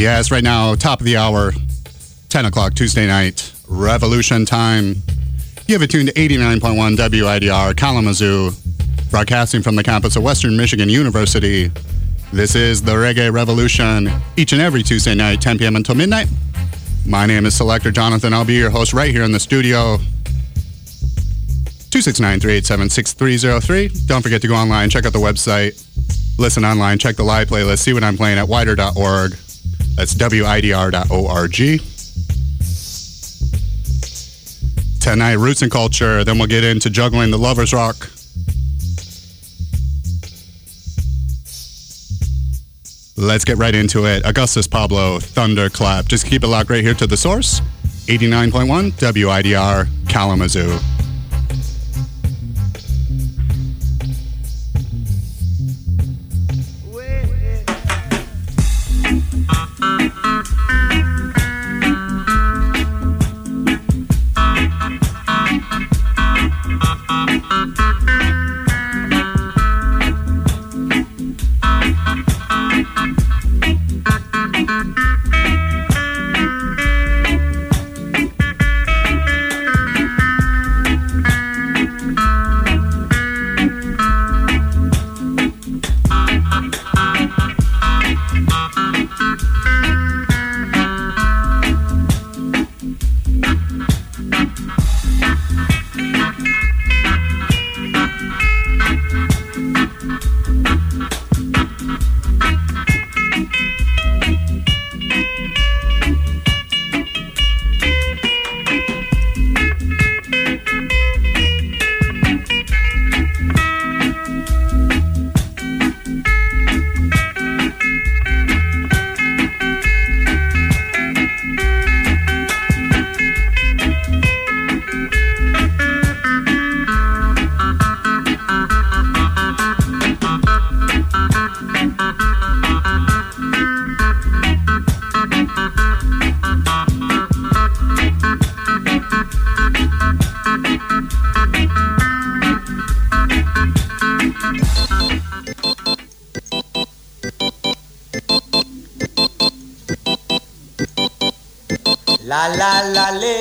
Yes, right now, top of the hour, 10 o'clock Tuesday night, revolution time. You have it tuned to 89.1 WIDR Kalamazoo, broadcasting from the campus of Western Michigan University. This is the Reggae Revolution, each and every Tuesday night, 10 p.m. until midnight. My name is Selector Jonathon. I'll be your host right here in the studio. 269-387-6303. Don't forget to go online, check out the website, listen online, check the live playlist, see what I'm playing at wider.org. That's widr.org. Tonight, roots and culture. Then we'll get into juggling the lovers rock. Let's get right into it. Augustus Pablo, Thunderclap. Just keep it locked right here to the source. 89.1 WIDR Kalamazoo. La la la le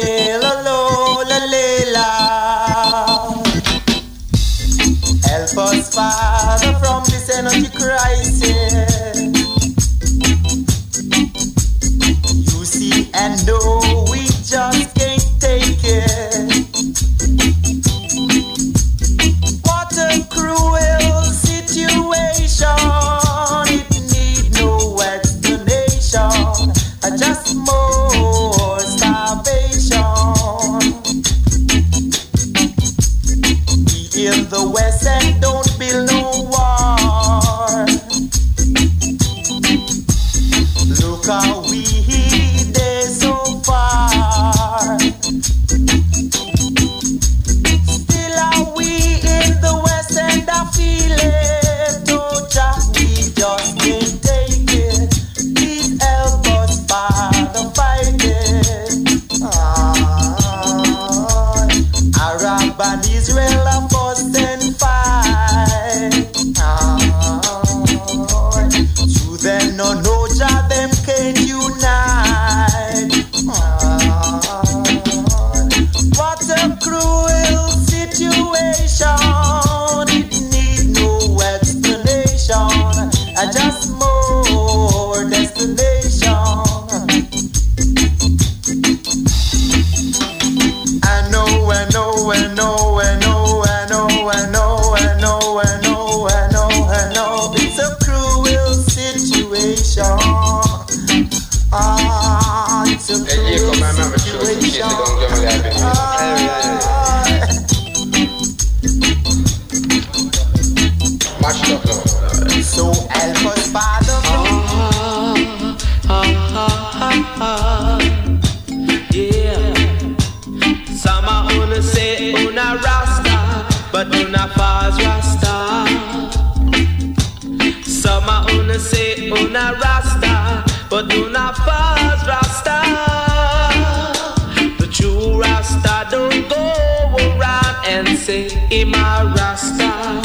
say him a Rasta,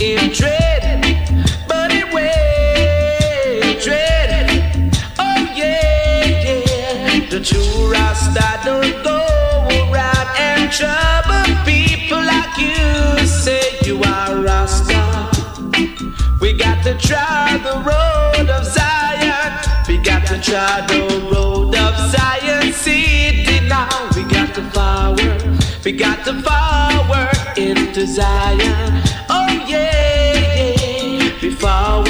in dread, but it way dread. Oh yeah, yeah. The true Rasta don't go around and trouble people like you. Say you are Rasta. We got to try the road of Zion. We got to try the road. We got to forward into Zion. Oh yeah, yeah. Before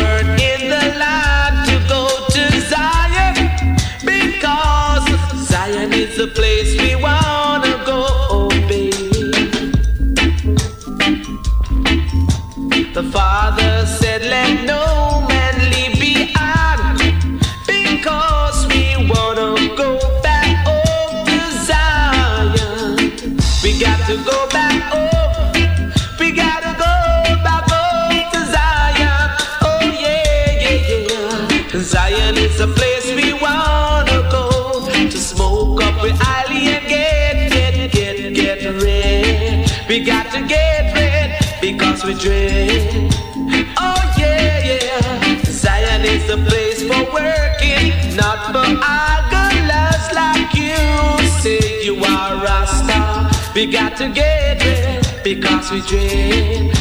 children. Oh, yeah, yeah. Zion is the place for working, not for idlers like you. Say you are a star. We got to get it because we dream.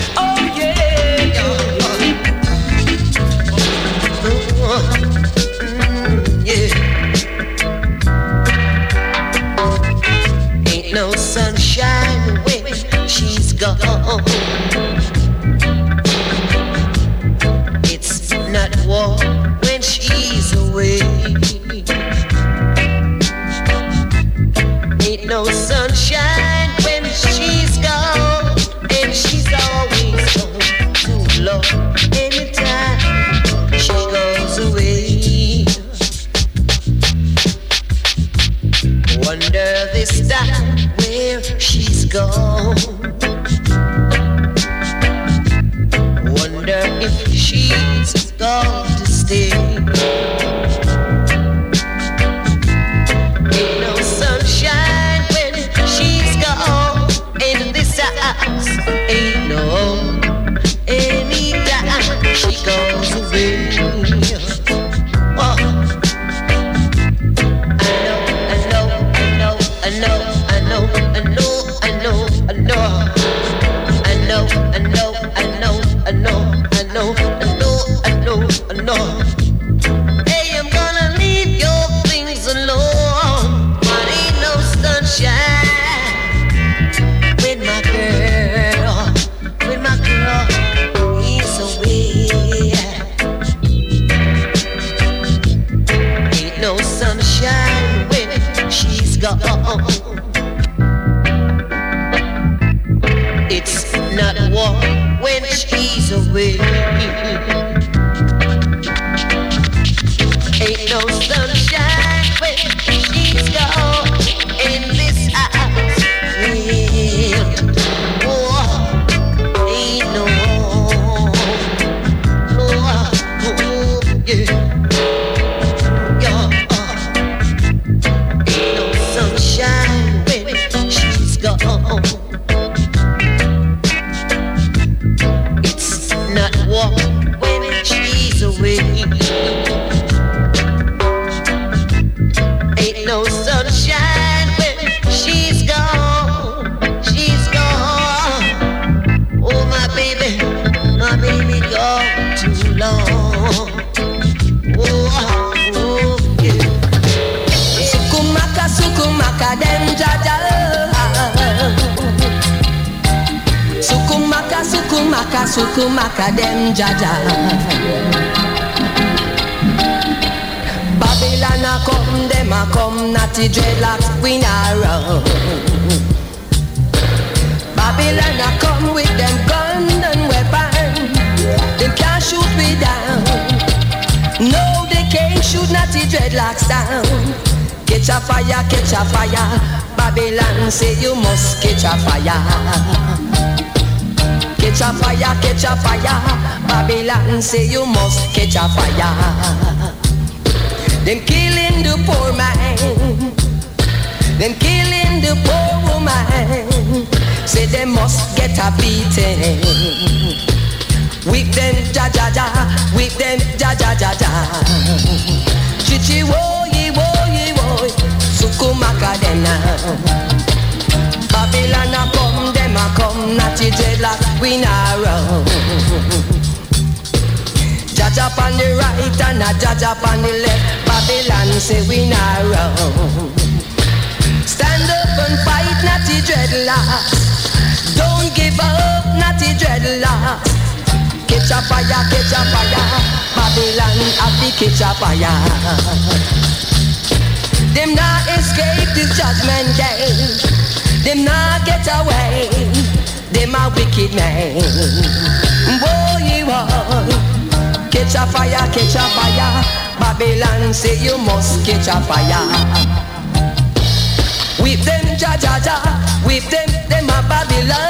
Sukumaka dem Jaja. Babylon a come, dem a come, natty dreadlocks we narrow. Babylon a come with them gun and weapon, them can't shoot me down. No, they can't shoot natty dreadlocks down. Catch a fire, catch a fire, Babylon say you must catch a fire. Catch a fire, catch a fire. Babylon say you must catch a fire. Them killing the poor man. Them killing the poor woman. Say they must get a beating. Whip them, ja ja ja. Whip them, ja ja ja ja. Chichi wo ye wo ye wo. Sukumaka them now. Babylon a come a come, natty dreadlock, we not run. Judge up on the right and a judge up on the left. Babylon say we not run. Stand up and fight, natty dreadlocks. Don't give up, natty dreadlocks. Catch a fire, catch a fire. Babylon have the catch a fire. Them not escape this judgment day. Them not get away. Them a wicked man. Boy, boy. Catch a fire, catch a fire. Babylon say you must catch a fire. Whip them, ja ja ja. Whip them, them a Babylon.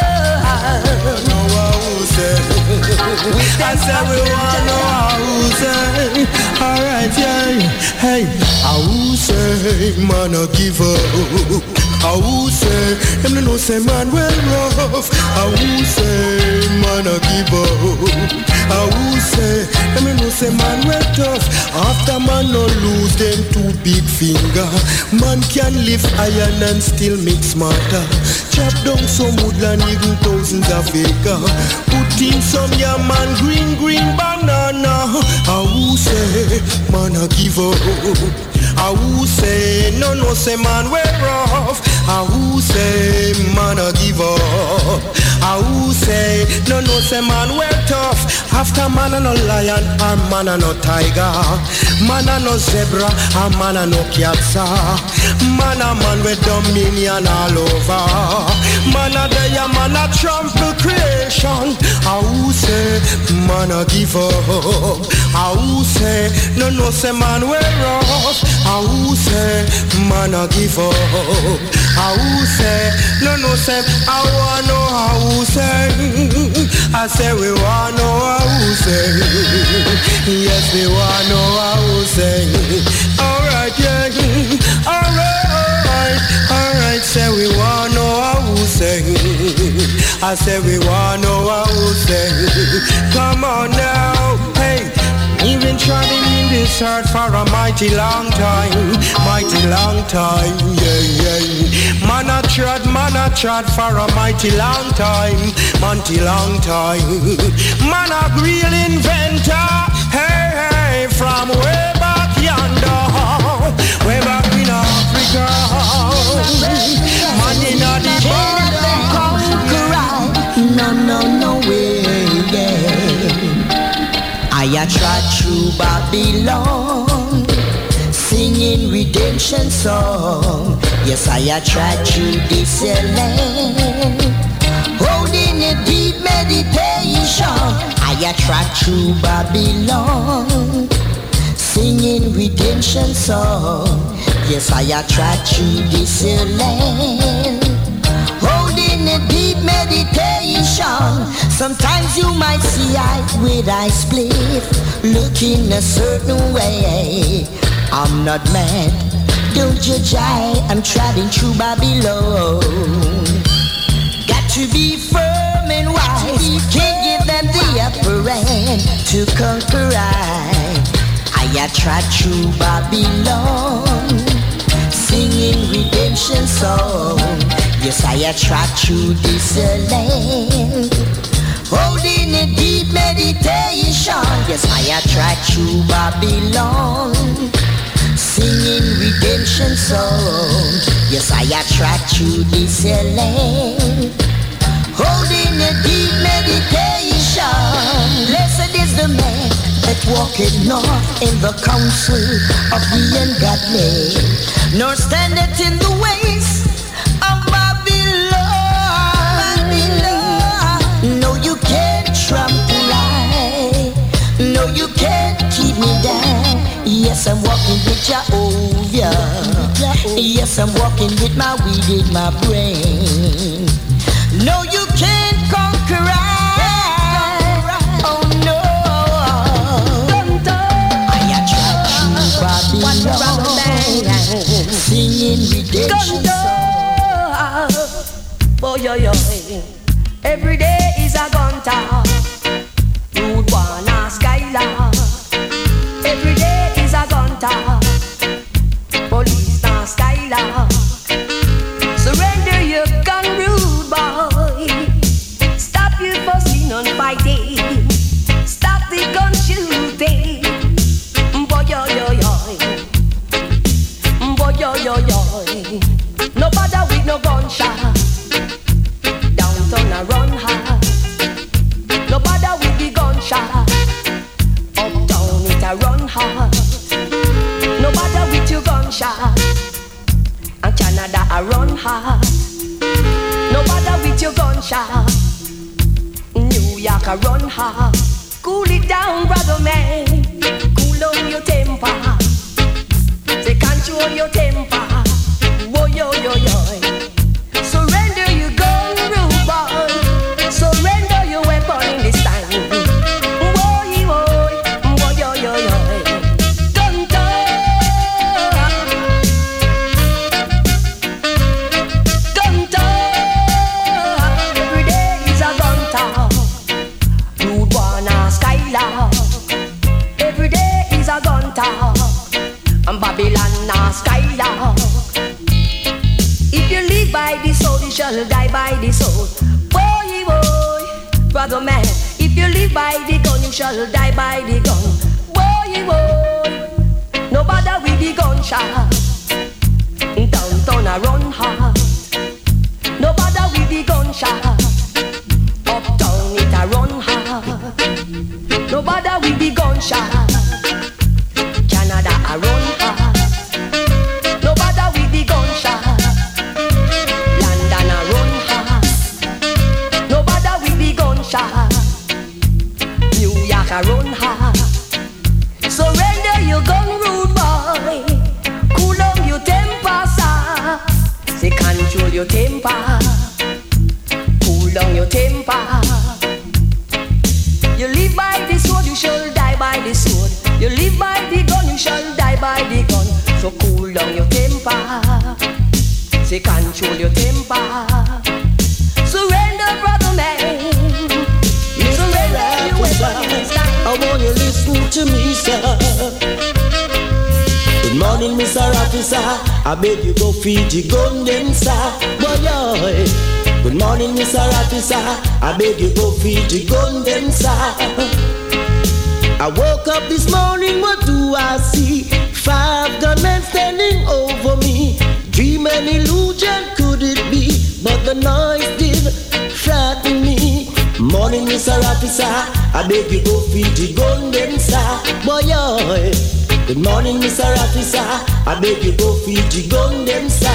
I said we want how say Alright, yeah Hey, how say eh? man a give up. How say eh? Them no know say man well rough. How say eh? man a give up How say Them no know say man well tough. After man no lose them two big finger. Man can live iron and still make smarter. Chop down some woodland even thousands of acre. Put in some yeah man green green banana. How say man a give up How say no no say man we're rough. How say man a give up. How say no no say man we're tough. After man a no lion or man a no tiger. Man a no zebra or man a no cat Man a man with dominion all over. Man a day a man a trample creation. How say man a give up. How say no no say man we're rough How say man a give up How say no no say I wanna know how say I say we wanna know how say Yes we wanna know how say Alright yeah. Alright Alright say we wanna know how say I say we wanna know how say Come on now You've been trotting in this earth for a mighty long time, mighty long time, yeah, yeah. Man a trod, man a trod for a mighty long time, mighty long time. Man a real inventor, hey, hey, from way back yonder, way back in Africa. Man in the border. No, no, no I a trot through Babylon, singing redemption song. Yes, I a trot through this land, holding a deep meditation. I a trot through Babylon, singing redemption song. Yes, I a trot through this land meditation. Sometimes you might see I with I split, looking a certain way. I'm not mad, don't judge I, I'm trotting through Babylon. Got to be firm and wise, can't give them the upper hand to conquer I. I trot through Babylon singing redemption song. Yes, I a trot through this land, holding a deep meditation. Yes, I a trot through Babylon, singing redemption song. Yes, I a trot through this land, holding a deep meditation. Blessed is the man that walketh not in the counsel of the ungodly, nor standeth in the ways of Babylon. Babylon. No, you can't trample I. No, you can't keep me down. Yes, I'm walking with Jehovah. Yes, I'm walking with my weed in my brain. No, you can't conquer in redemption. Oh. Every day is a gun town. Road one, a skyline. Your. New York I run hard. Cool it down, brother man. Cool down your temper. Say control your temper. Shall die by the sword. Boy, boy, brother man. If you live by the gun, you shall die by the gun. Boy, boy, no bother with the gunshot. Downtown I run hard. No bother with the gunshot. Uptown it a run hard. No bother with the gunshot. I beg you go feed the gun them, sir. Boy. Good morning, Mr. Officer. I beg you go feed the gun them, sir. I woke up this morning, what do I see? Five gunmen standing over me. Dream and illusion could it be? But the noise did frighten me. Morning, Mr. Officer. I beg you go feed the gun them, sir. Boy. Good morning, Mr. Officer. I beg you go feed the gun them, sir.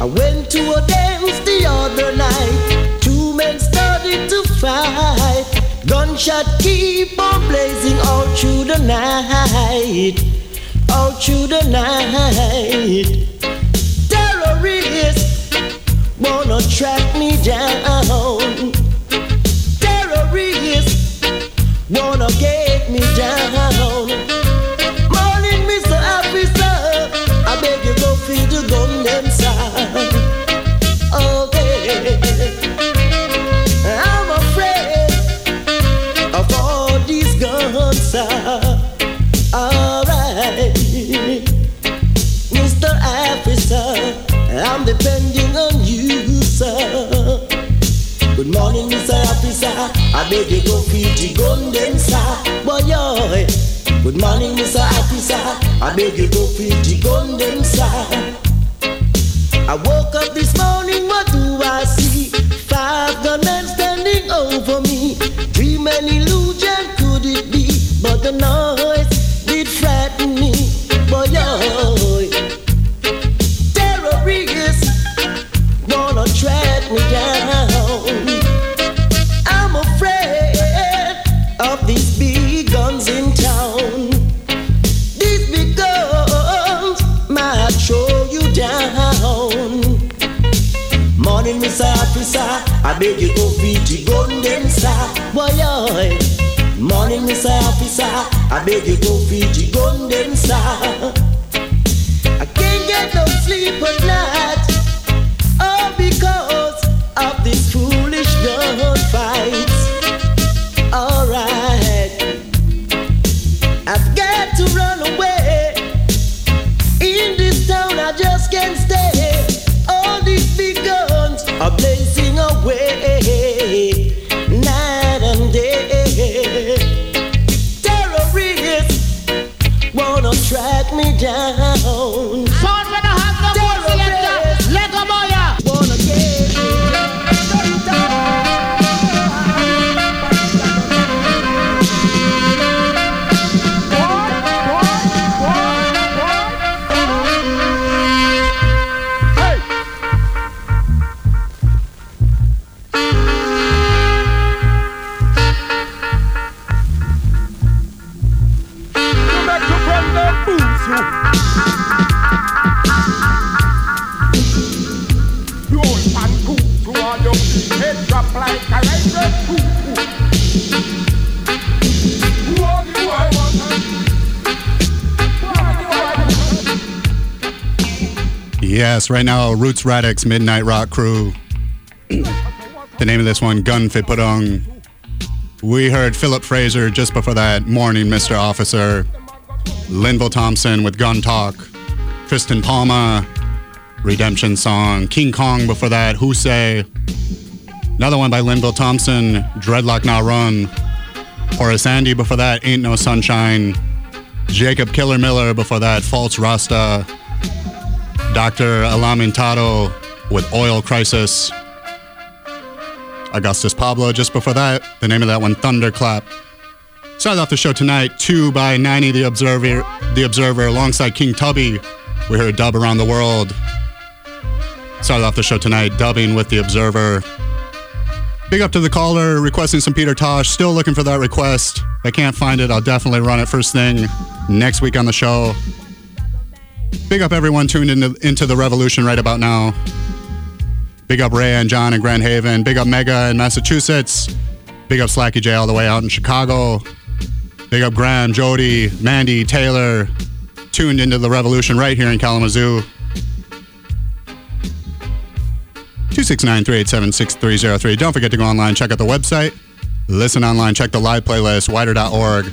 I went to a dance the other night. Two men started to fight. Gunshot keep on blazing all through the night. All through the night. Terrorists wanna track me down. Terrorists wanna get me down. I beg you go feed the them, sir. Boy. Good morning, Mr. Officer. I beg you go feed the them, sir. I woke up this I beg you go feed the gun them, sir. Boy. Morning, Mr. Officer, I beg you go feed the gun them, Right now, Roots Radics Midnight Rock Crew. the name of this one, Gun Fe Pu Dungh. We heard Phillip Frazer just before that, Morning Mr. Officer. Linval Thompson with Gun Talk. Tristan Palmer, Redemption Song. King Kong before that, Who Say. Another one by Linval Thompson, Dreadlock Nah Run. Horace Andy before that, Ain't No Sunshine. Jacob Killer Miller before that, False Rasta. Dr. Alimantado with Oil Crisis. Augustus Pablo just before that. The name of that one, Thunderclap. Started off the show tonight, two by Niney The Observer, The Observer alongside King Tubby. We heard Dub Around the World. Started off the show tonight, dubbing with The Observer. Big up to the caller requesting some Peter Tosh. Still looking for that request. If I can't find it, I'll definitely run it first thing next week on the show. Big up everyone tuned into, into the revolution right about now. Big up Ray and John in Grand Haven. Big up Mega in Massachusetts. Big up Slacky J all the way out in Chicago. Big up Graham, Jody, Mandy, Taylor, tuned into the revolution right here in Kalamazoo. 269-387-6303. Don't forget to go online, check out the website, listen online, check the live playlist, wider.org.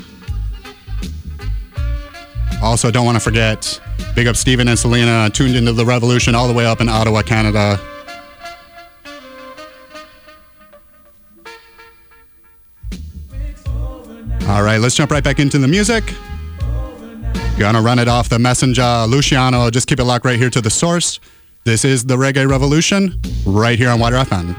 Also, don't want to forget, big up Stephen and Selena, tuned into the revolution all the way up in Ottawa, Canada. All right, let's jump right back into the music. Gonna run it off the messenger, Luciano. Just keep it locked right here to the source. This is the Reggae Revolution, right here on WIDR FM.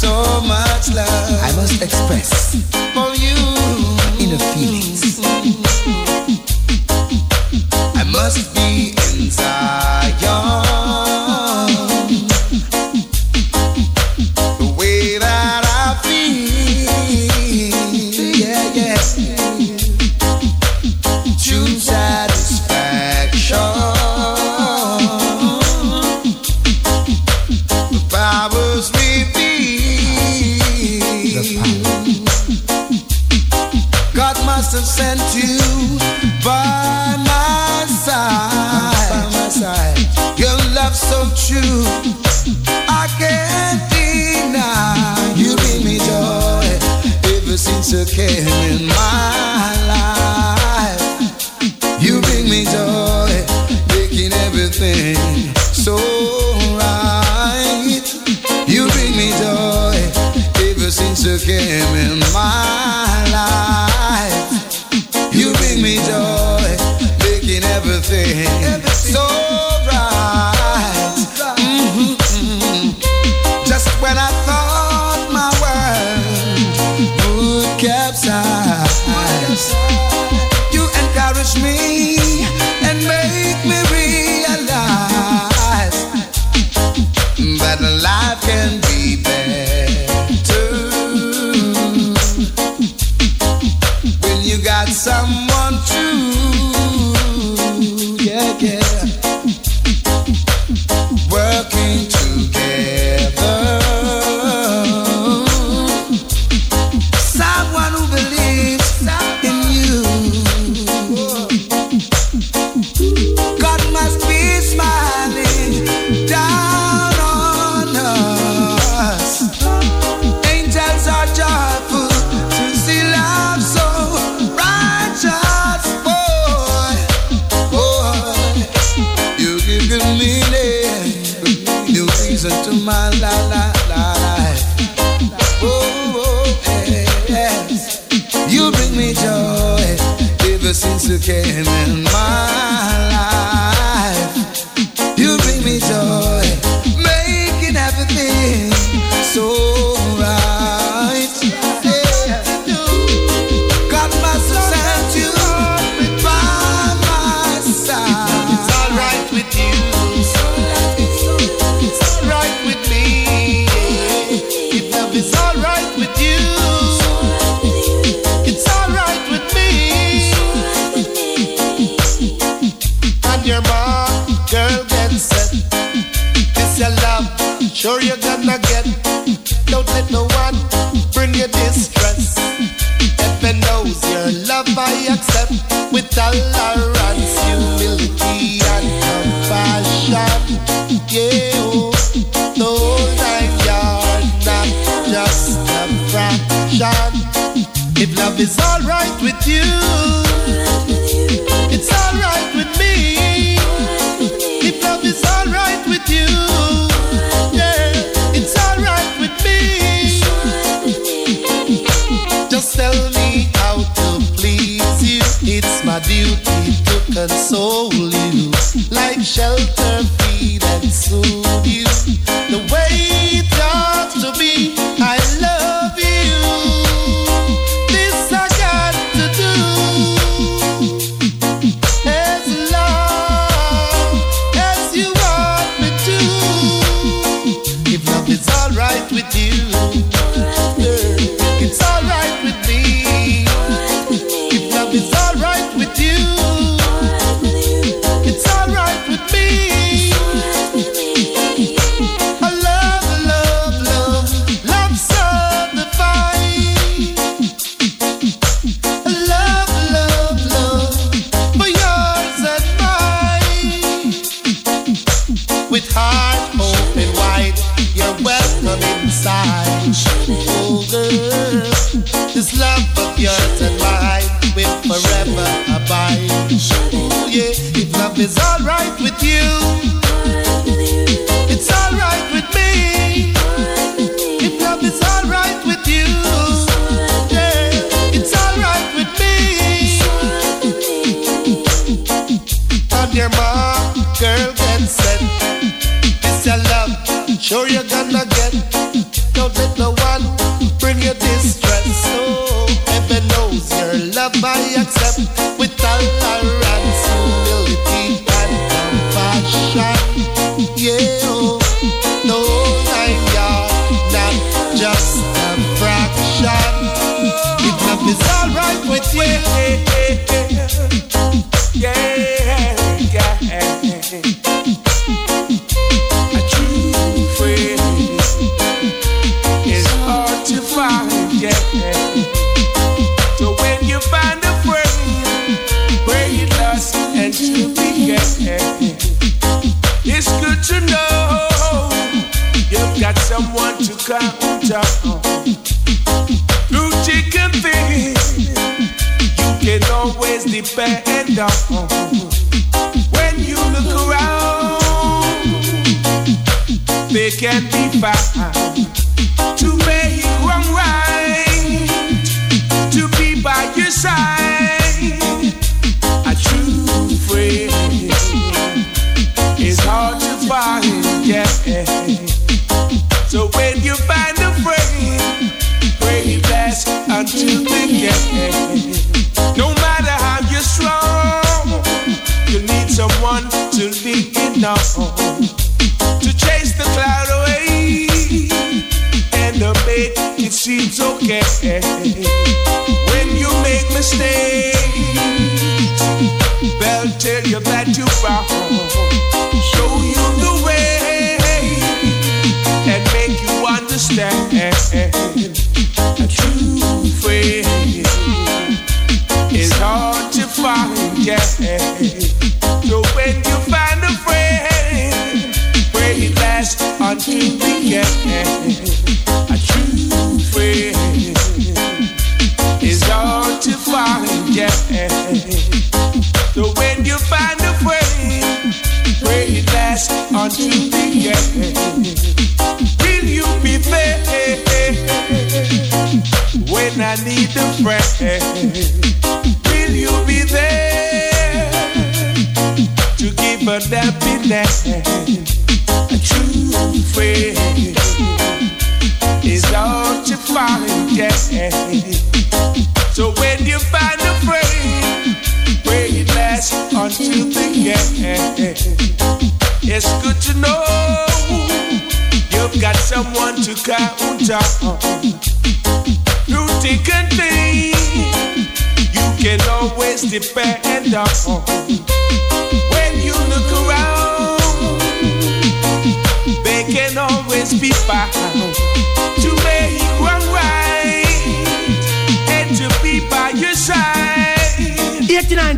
So much love I must express for you. inner feelings. I must be in must have sent you by my side. By my side. Your love so true, I can't deny. You bring me joy ever since you came in my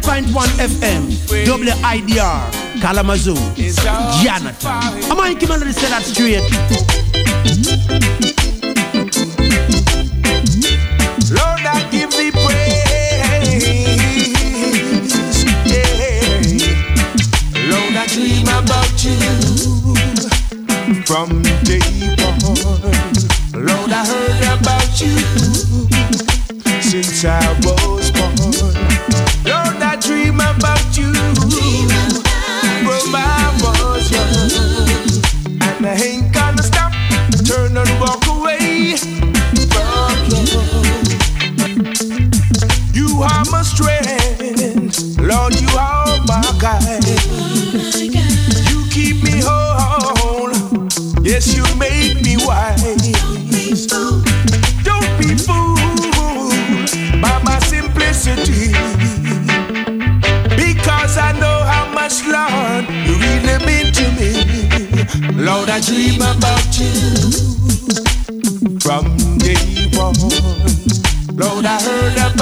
99.1 FM, WIDR, Kalamazoo, Janet. I'm going to keep say that straight. Lord, I give thee praise. Yeah. Lord, I dream about you from day one. Lord, I heard about you. dream about you from day one. Lord, I heard about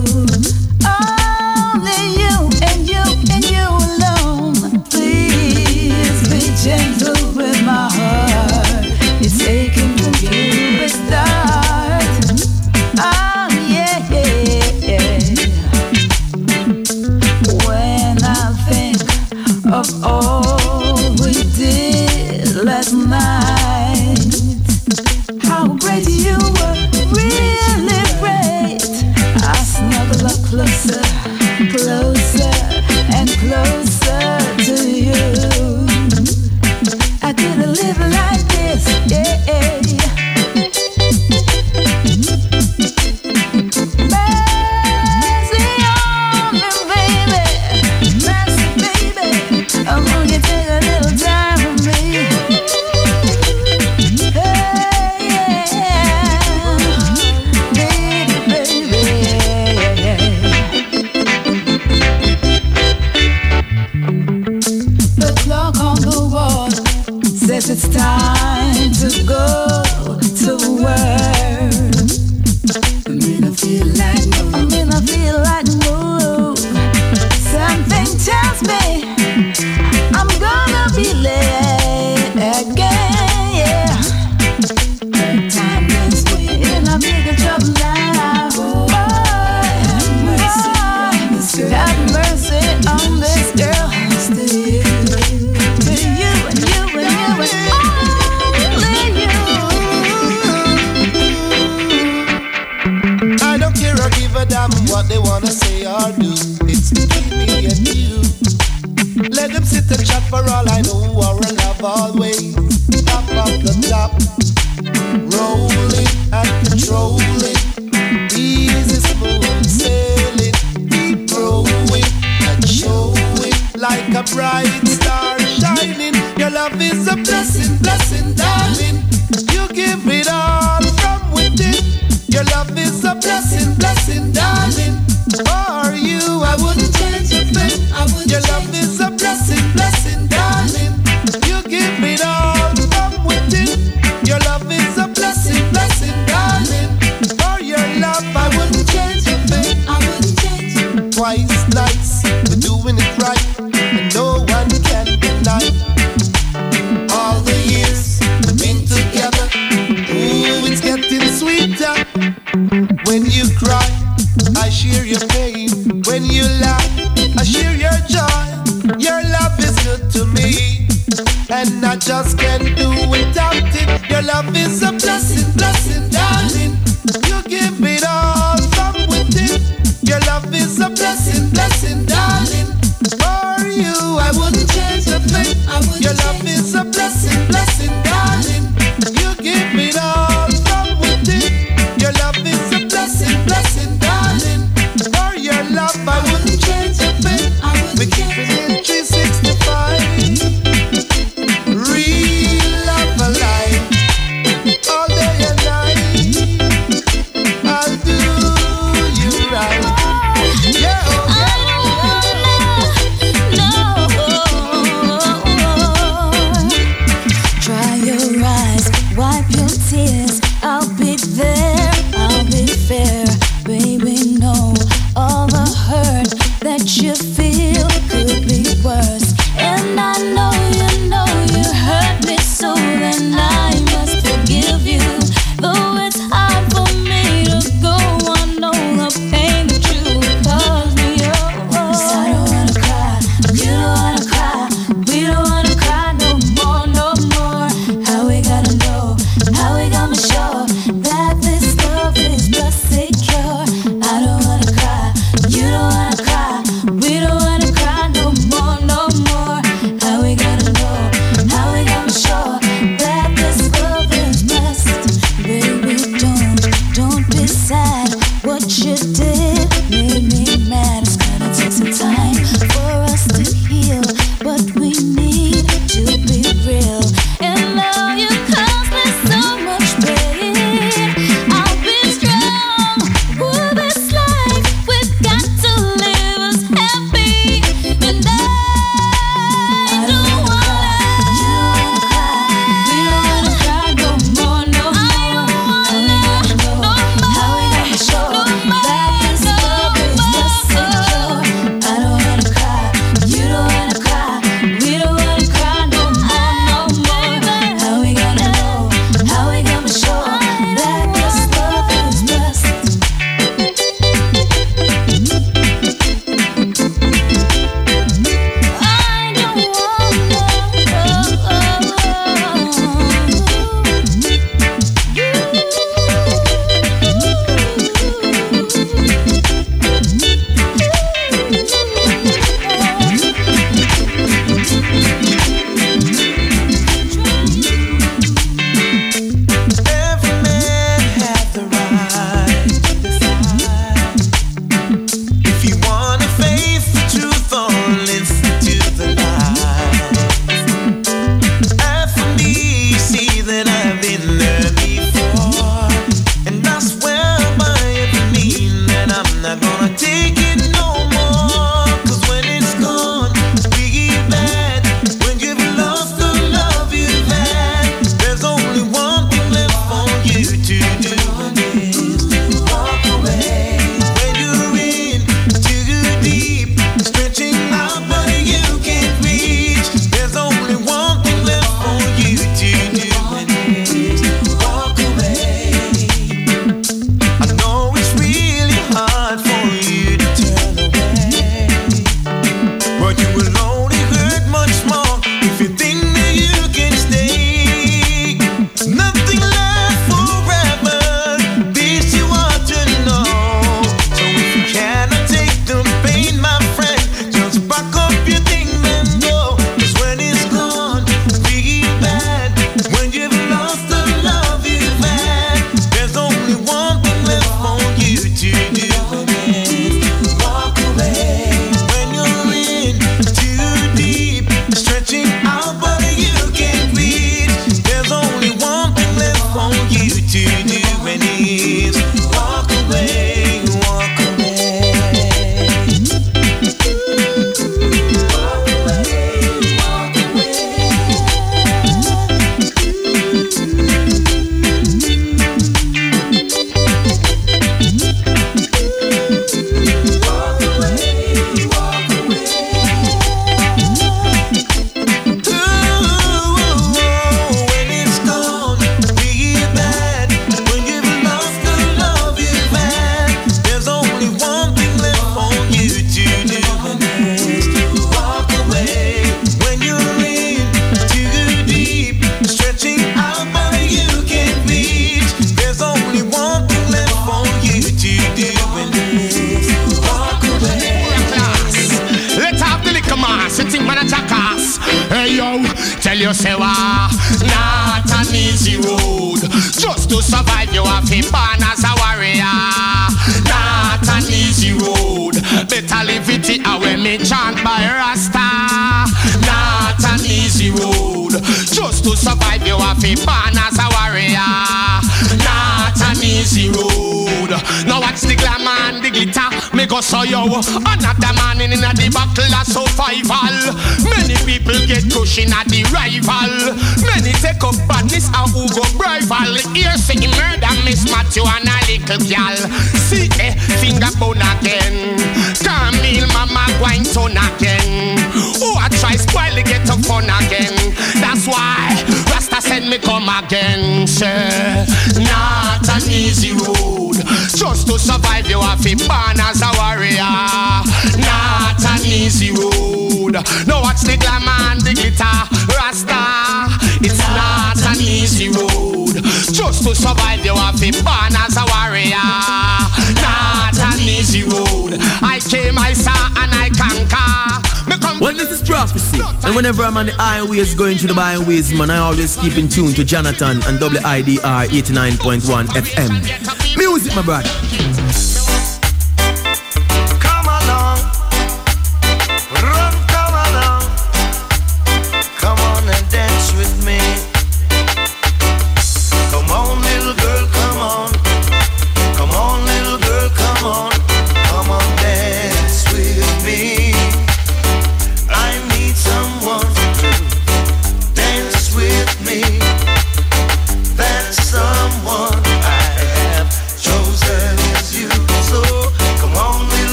whenever I'm on the highways going to the byways, man, I always keep in tune to Jonathon and WIDR 89.1 FM. Music, my brother.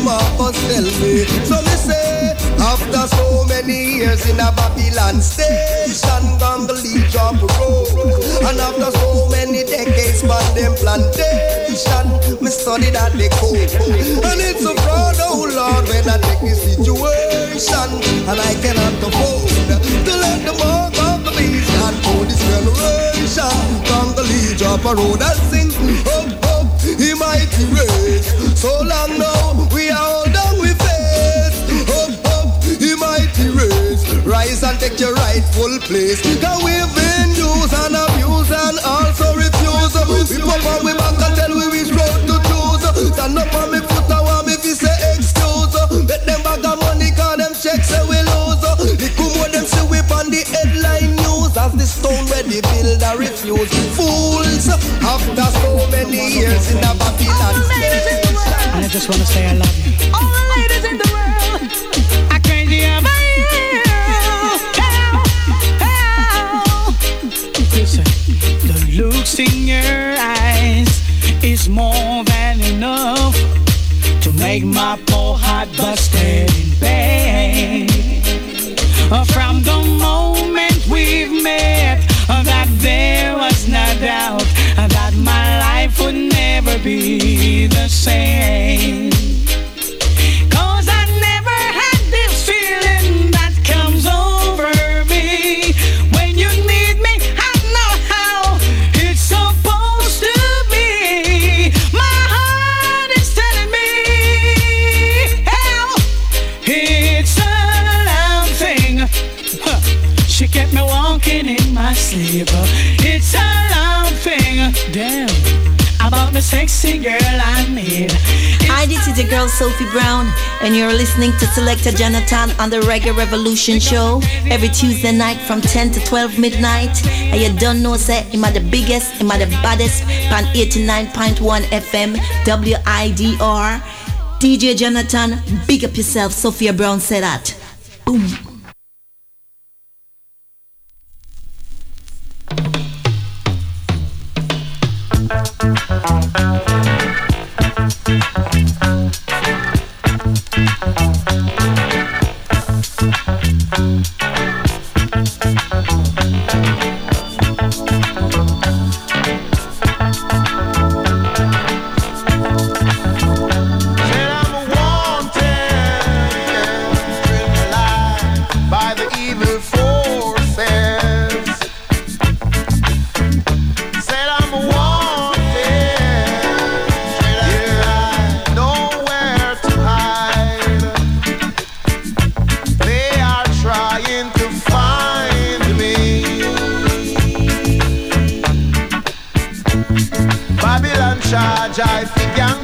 them off us selfie. So me say, after so many years in a Babylon station, gone the Gangly job road. And after so many decades on them plantation, me study that they code. And it's a fraud, oh Lord, when I take this situation, and I cannot afford to let the mark of the beast and for this generation, Gone the lead Gangly a road and sing, oh, oh, he might erase. So long now. rightful place. Cause we've been used and abused and also refused. We pop on we back and tell we which road to choose. Stand up on me foot, I want me fi say excuse. Let them bag of money, cause them checks say we lose. The kumo them see we on the headline news as the stone where the builder refused. Fools, after so many years in the Babylon. And I just want to say I love you. All the ladies in your eyes is more than enough to make my poor heart busted in pain. Uh, from the moment we've met, uh, that there was no doubt uh, that my life would never be the same. sexy girl I'm here. Hi, this is the girl Sophie Brown, and you're listening to Selector Jonathon on the Reggae Revolution Show every Tuesday night from 10 to 12 midnight. And you don't know, say, am the biggest, am I the baddest, pan 89.1 FM, WIDR. DJ Jonathon, big up yourself, Sophia Brown said that.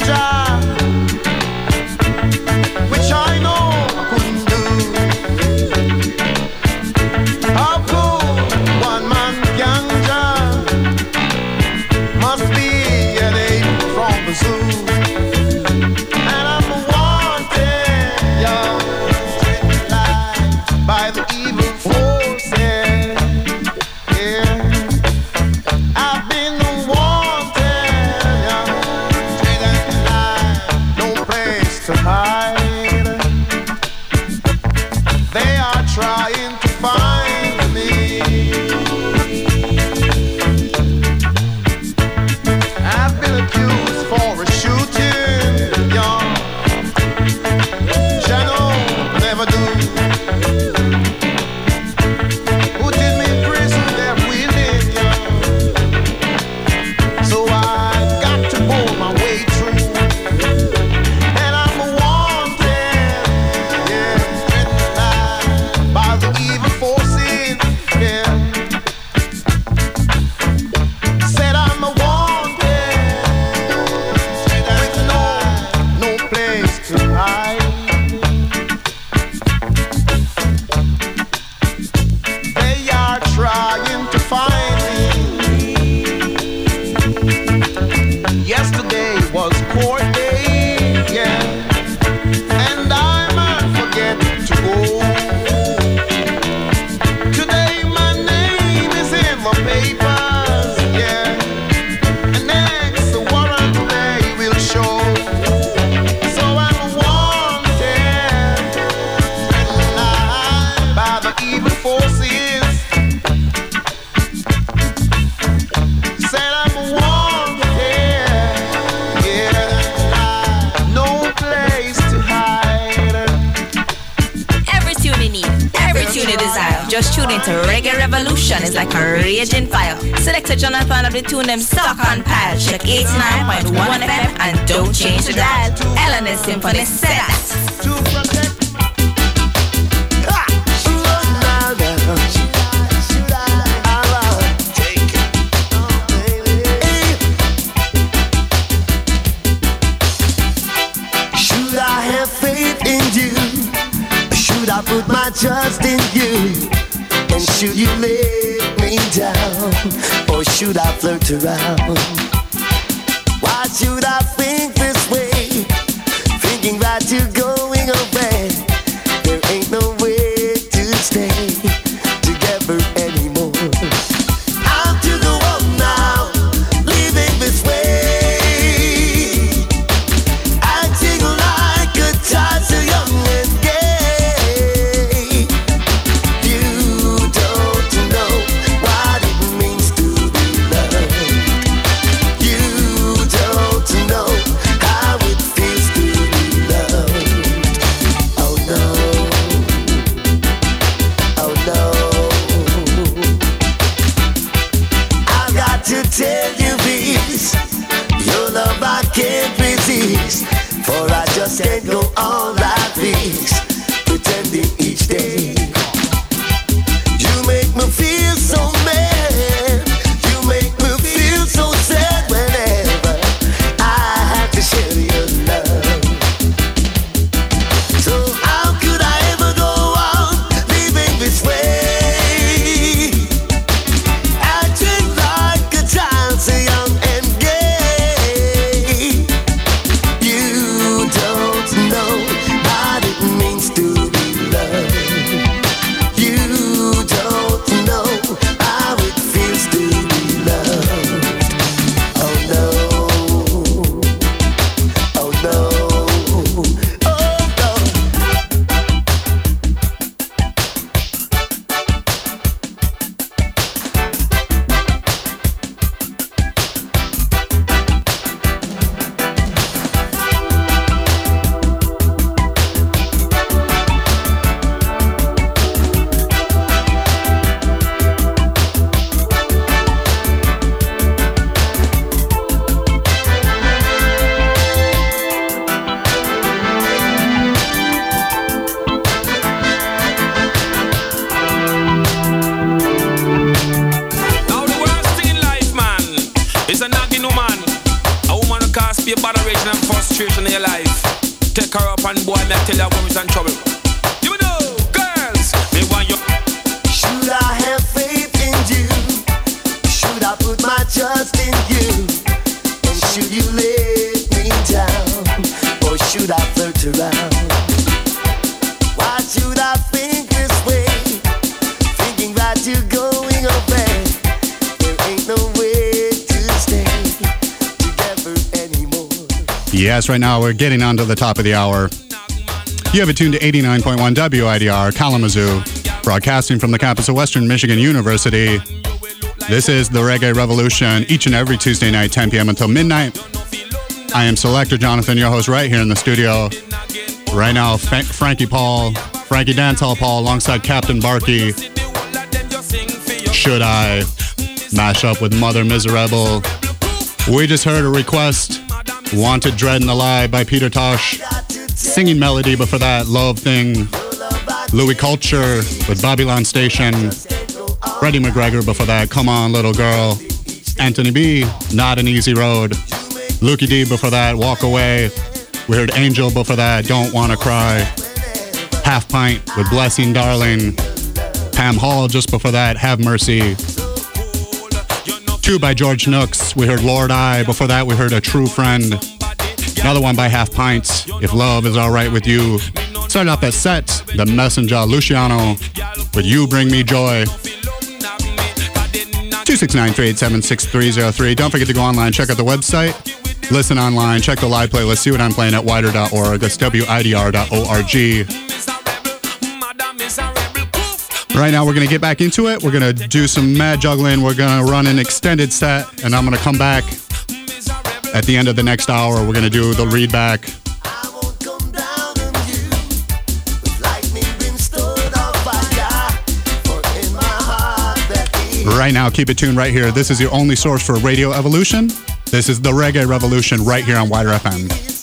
job. city. Right now we're getting on to the top of the hour. You have it tuned to 89.1 WIDR Kalamazoo, broadcasting from the campus of Western Michigan University. This is the Reggae Revolution each and every Tuesday night, 10 p.m. until midnight. I am Selector Jonathon, your host, right here in the studio. Right now, Frankie Paul, Frankie Dancehall Paul, alongside Captain Barkey. Should I mash up with Mother Miserable? We just heard a request, Wanted Dread and Alive by Peter Tosh. Singing melody, before that, Love Thing. Louie Culture with Babylon Station. Freddie McGregor, before that, Come On Little Girl. Anthony B, Not an Easy Road. Lukie D, before that, Walk Away. We heard Angel, before that, Don't Wanna Cry. Half Pint with Blessing Darling. Pam Hall, just before that, Have Mercy. Two by George Nooks. We heard Lord I. Before that, we heard A True Friend. Another one by Half Pints. If Love is Alright with You. Started off at set, The Messenger Luciano with You Bring Me Joy. 269-387-6303. Don't forget to go online, check out the website, listen online, check the live playlist, see what I'm playing at wider.org. That's widr.org. Right now, we're going to get back into it. We're going to do some mad juggling. We're going to run an extended set, and I'm going to come back at the end of the next hour. We're going to do the read back. Right now, keep it tuned right here. This is your only source for Radio Evolution. This is the Reggae Revolution right here on Wider FM.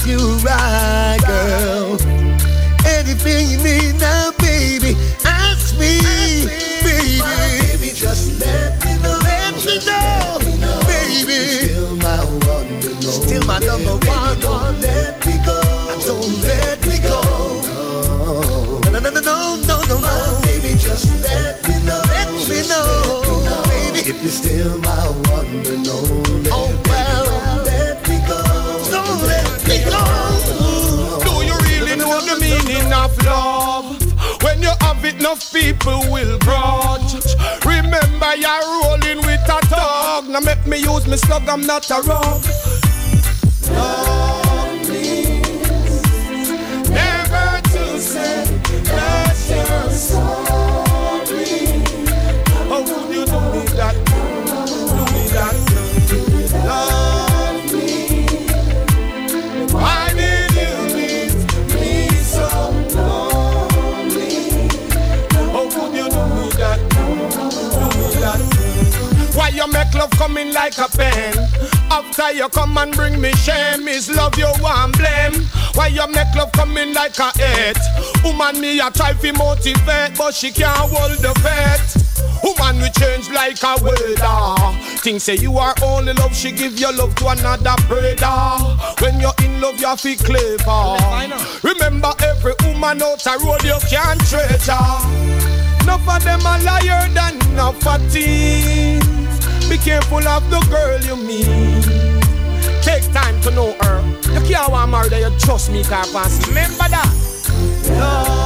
Treat you right, girl. Anything you need now, baby, ask me, baby. baby. Just let me know. Let me know, baby. Still my one, still my number one. Don't let me go. Don't let me go. No, no, no, no, no, no, no. Baby, just let me know. Let me know, baby. If you're still my one and enough people will grudge. Remember, you're rolling with a dog. Now make me use my slug, I'm not a rug. Love means never to say that you're sorry. Oh, would you do that? Love coming like a pen? After you come and bring me shame, is love you want blame? Why you make love coming like a hate? Woman me a try to motivate, but she can't hold the fate. Woman we change like a weather. Things say you are only love, she give your love to another brother. When you're in love, you feel clever. Remember every woman out the road you can't treasure. Enough of them a liar than enough of. Be careful of the girl you meet. Take time to know her. You can't want murder, you trust me, car pass. Remember that. Love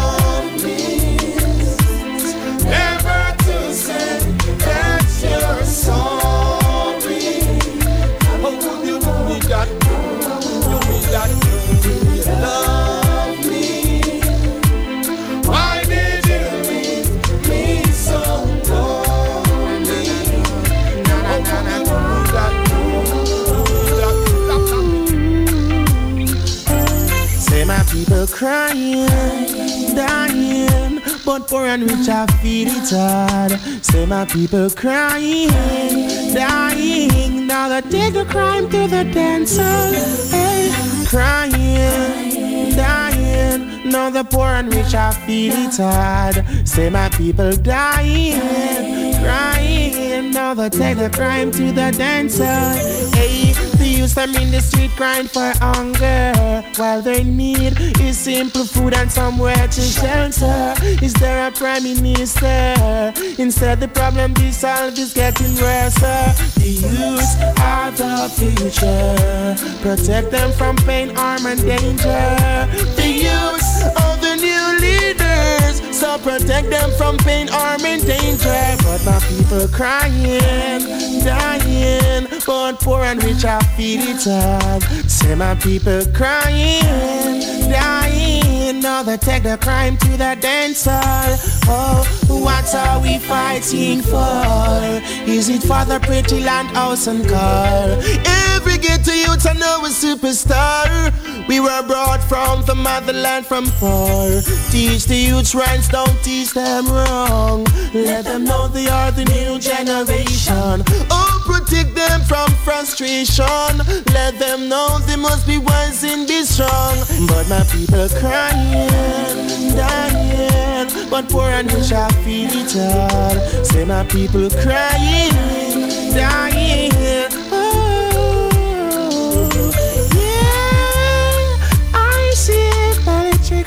crying, dying, but poor and rich I feel it hard. Say my people crying, dying, now they take the crime to the dancer. Hey, crying, dying, now the poor and rich I feel it hard. Say my people dying, crying, now they take the crime to the dancer. Hey, the youth them in the street crying for hunger. While their need is simple food and somewhere to shelter. Is there a prime minister? Instead the problem be solved is getting worse. The youth are the future. Protect them from pain, harm and danger. The youth are the new leaders So protect them from pain, harm and danger. But my people crying, dying. But poor and rich I feel it Say my people crying, dying. Now they take the crime to the dance hall Oh, what are we fighting for? Is it for the pretty land, house and car? Every ghetto youth I know a superstar We were brought from the motherland from far. Teach the youths rights, don't teach them wrong. Let them know they are the new generation. Oh, protect them from frustration. Let them know they must be wise and be strong. But my people crying, dying. But poor and rich are feeling Say my people crying, dying.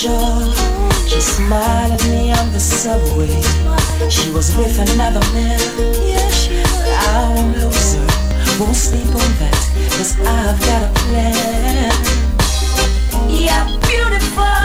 sure. She smiled at me on the subway. She was with another man. I won't lose her. Won't sleep on that. Cause I've got a plan. Yeah, beautiful.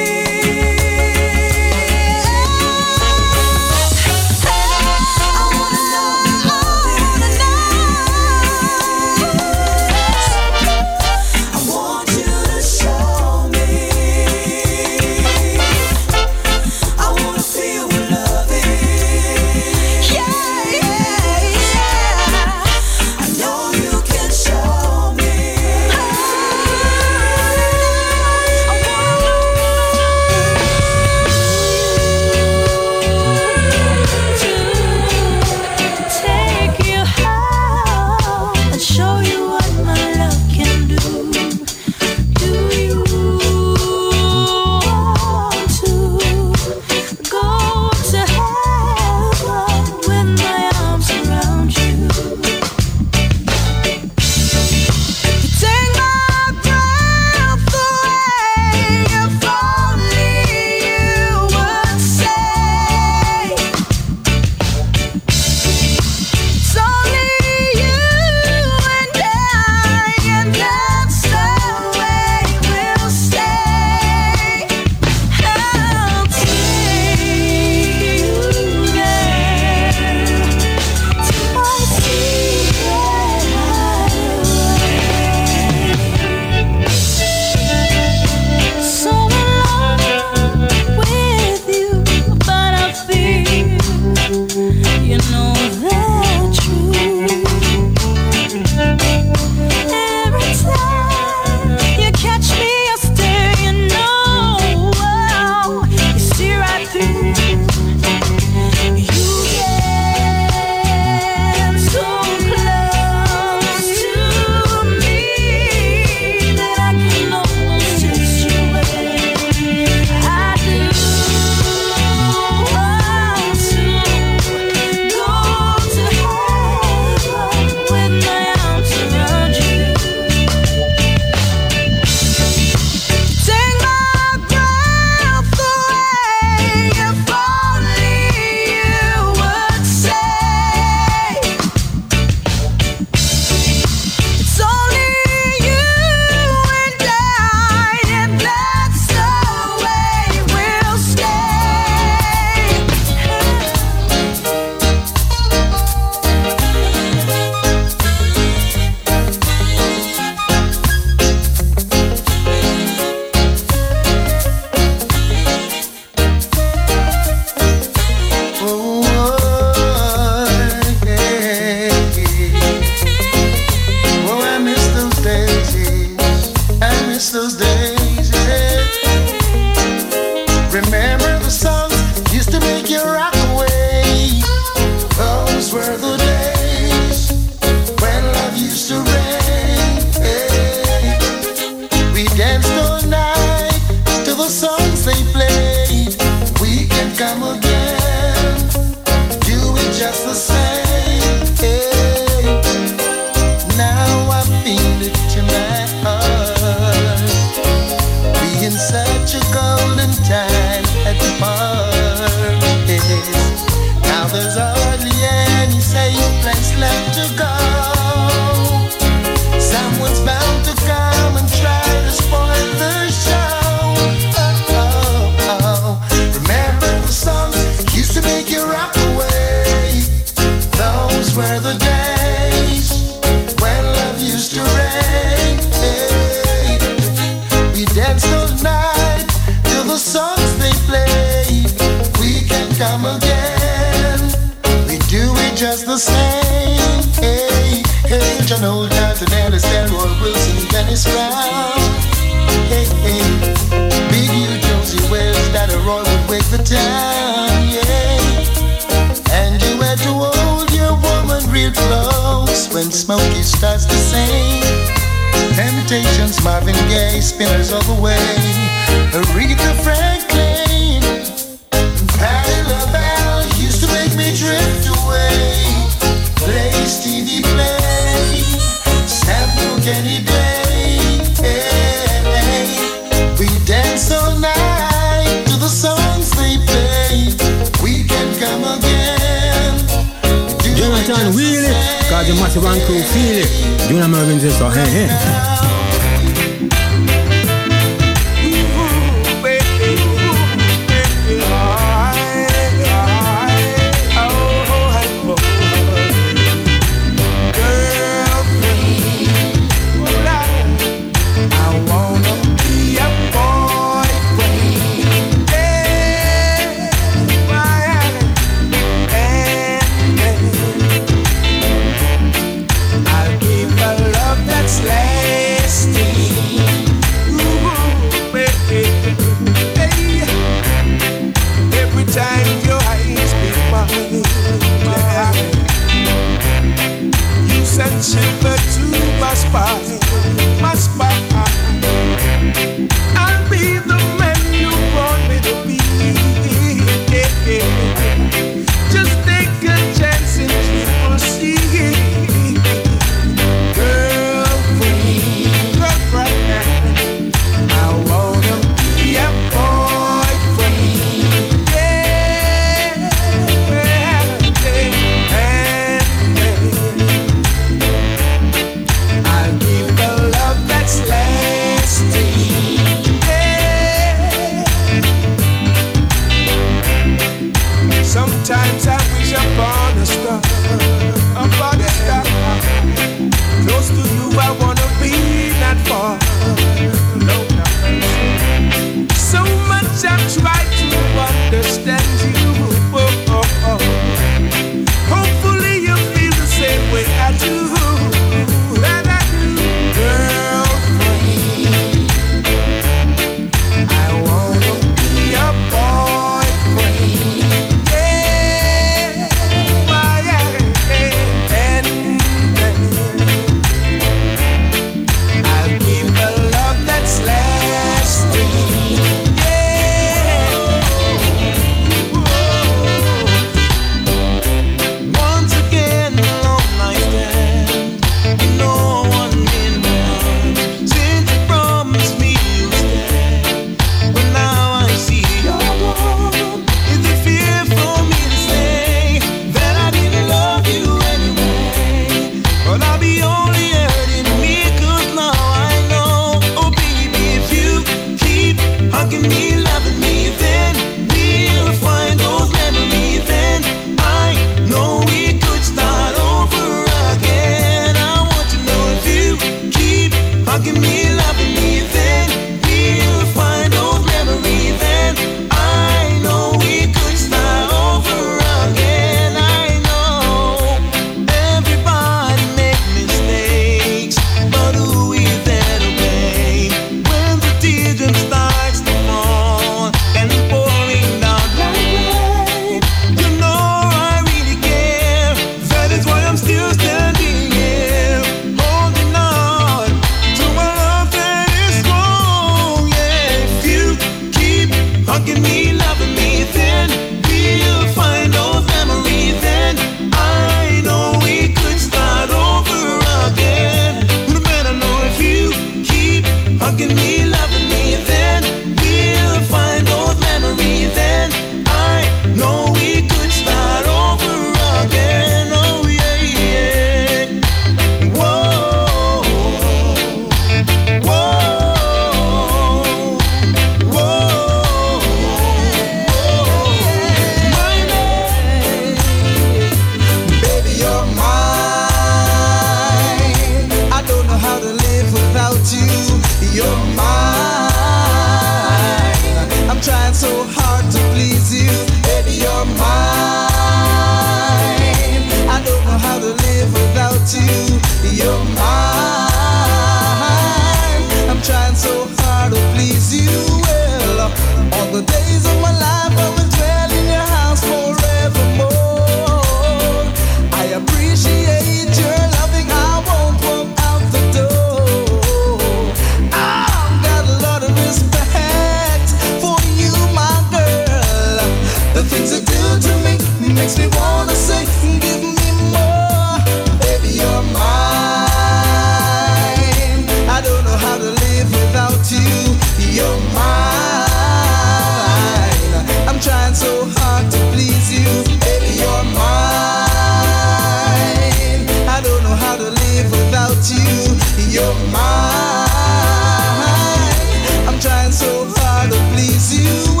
you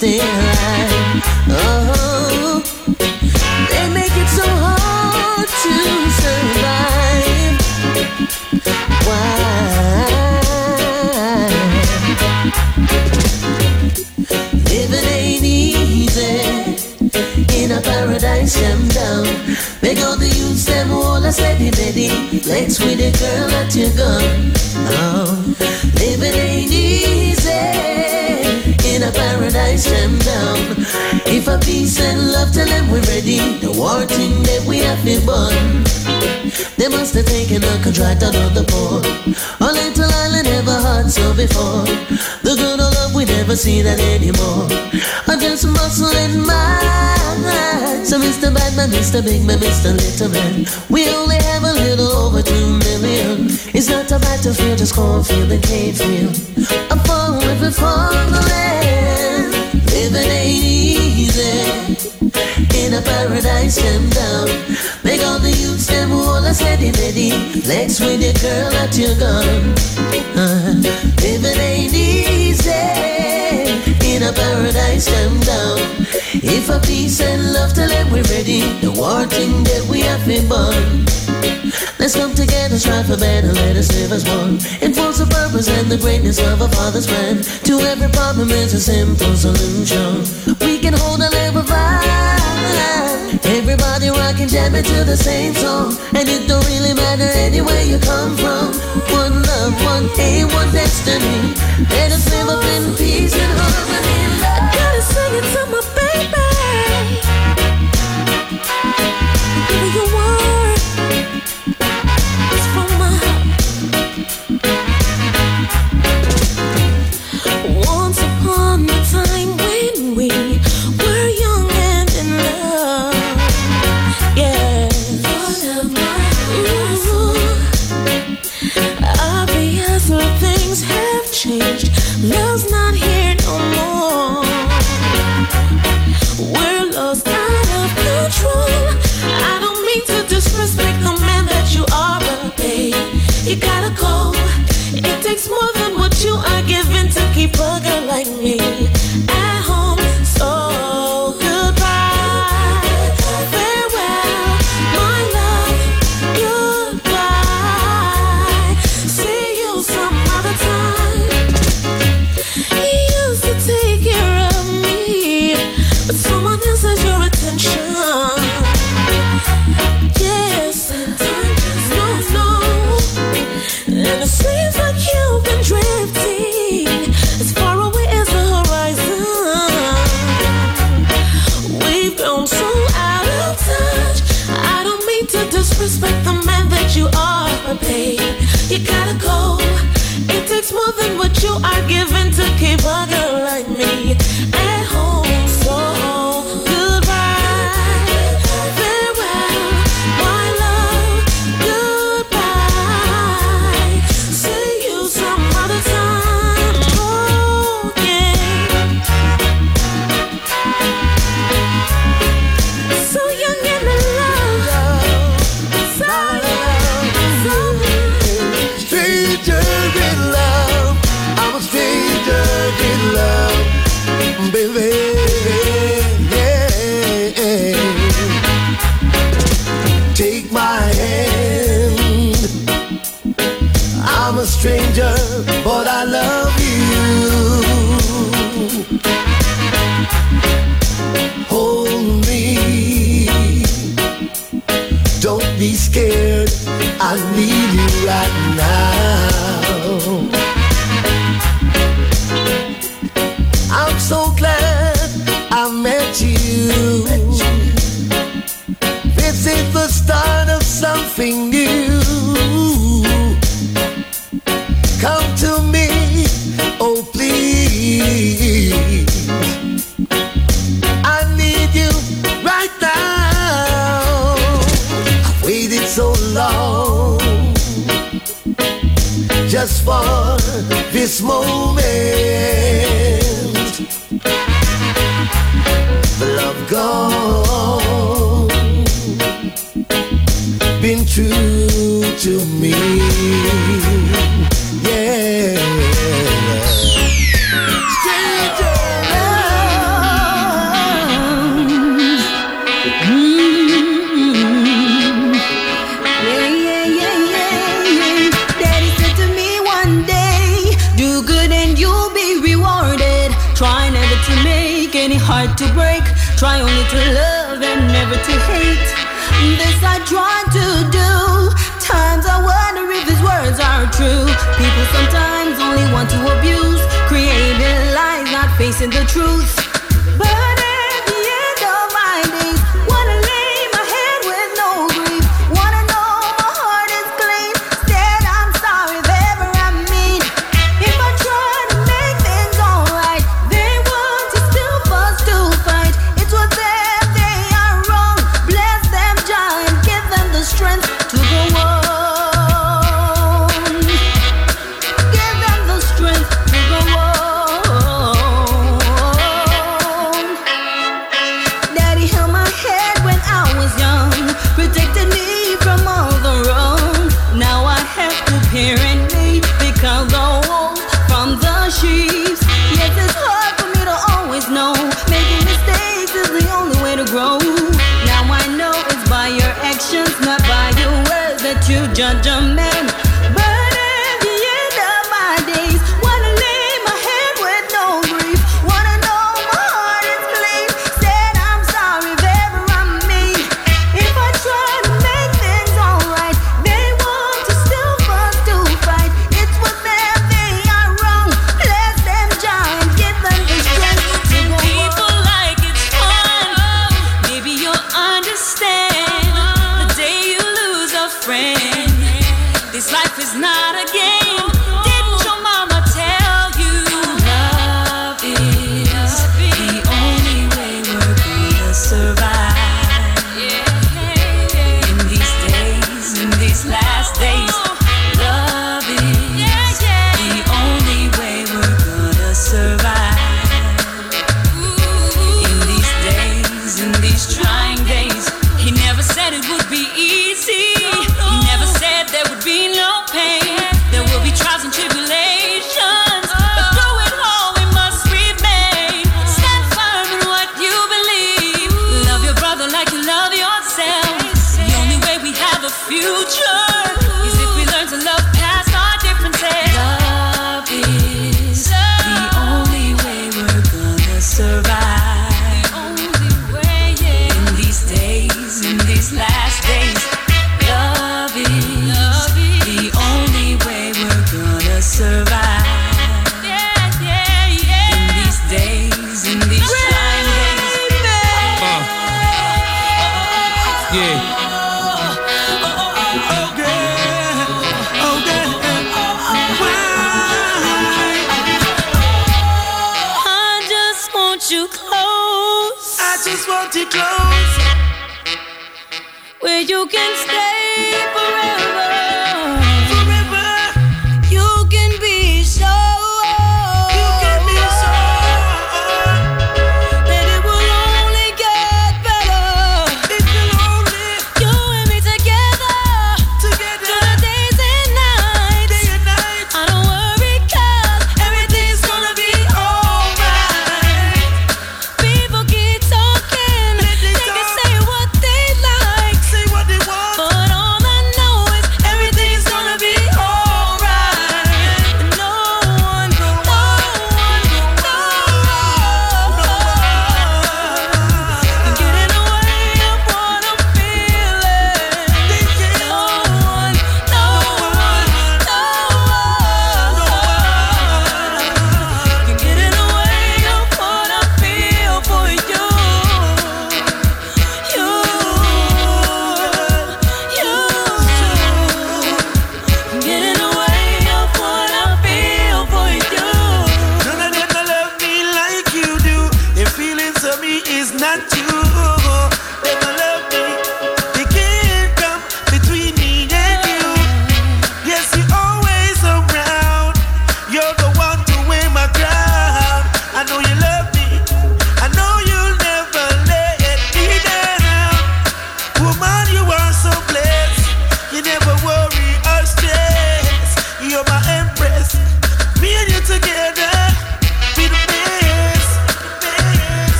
stay alive. Oh, uh-huh. they make it so hard to survive. Why? Living ain't easy in a paradise jam down. Make all the youths them all a steady ready. Flex with a girl at your gun. Oh, uh-huh. living ain't easy jam down. If a peace and love tell them we're ready, the war thing that we have been born. They must have taken a contract out of the port. A little island never had so before. The good old love we never see that anymore. I just muscle in my So Mr. Batman, Mr. Big Man, Mr. Little Man. We only have a little over two million. It's not a battlefield, just cornfield and cane field. A fall for the land. Living ain't easy in a paradise them down. Make all the youths them all a steady ready. Flex with your girl at your gun. Uh, living ain't easy in a paradise them down. If a peace and love tell them we're ready, the war thing that we have been born. Let's come together, strive for better, let us live as one. Enforce the purpose and the greatness of our Father's plan. To every problem is a simple solution. We can hold a level vibe. Everybody rocking, jamming to the same song. And it don't really matter anywhere you come from. One love, one aim, one destiny. Let us live up in peace and harmony. I gotta sing it to my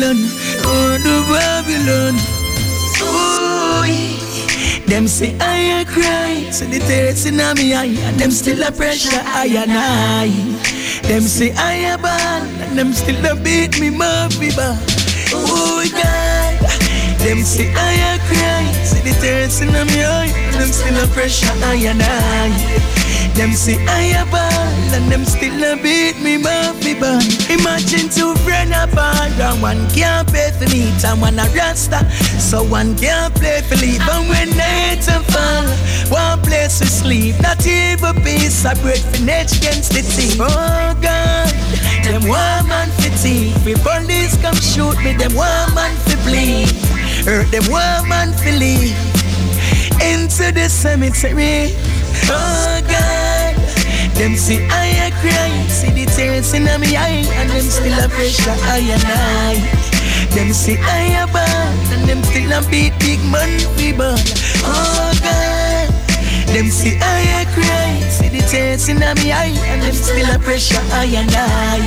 Babylon. Oh, I want to Babylon. Ooh. Them say I a cry, so the tears in me eye, and them still a pressure I and I. Them say I a ball, and them still a beat me Murphy bar. Oh God, them say I a cry, see the tears in me eye, and them still a pressure I and I. Them say I a ball and them still a beat me Murphy band. Imagine two friends apart and one can't pay for meat and one a rasta, so one can't play for leave. And when night a fall, one place to sleep, not even piece of bread for next against the team. Oh God, them one man for thief. If police come shoot me, them one man for bleed. Hurt them one man for leave into the cemetery. Oh God, them see I a cry, see the tears in my eye, and them still a pressure I and I. Them see I a ball, and them still a beat big man we ball. Oh God, them see I a cry, see the tears in my eye, and them still a pressure I and I.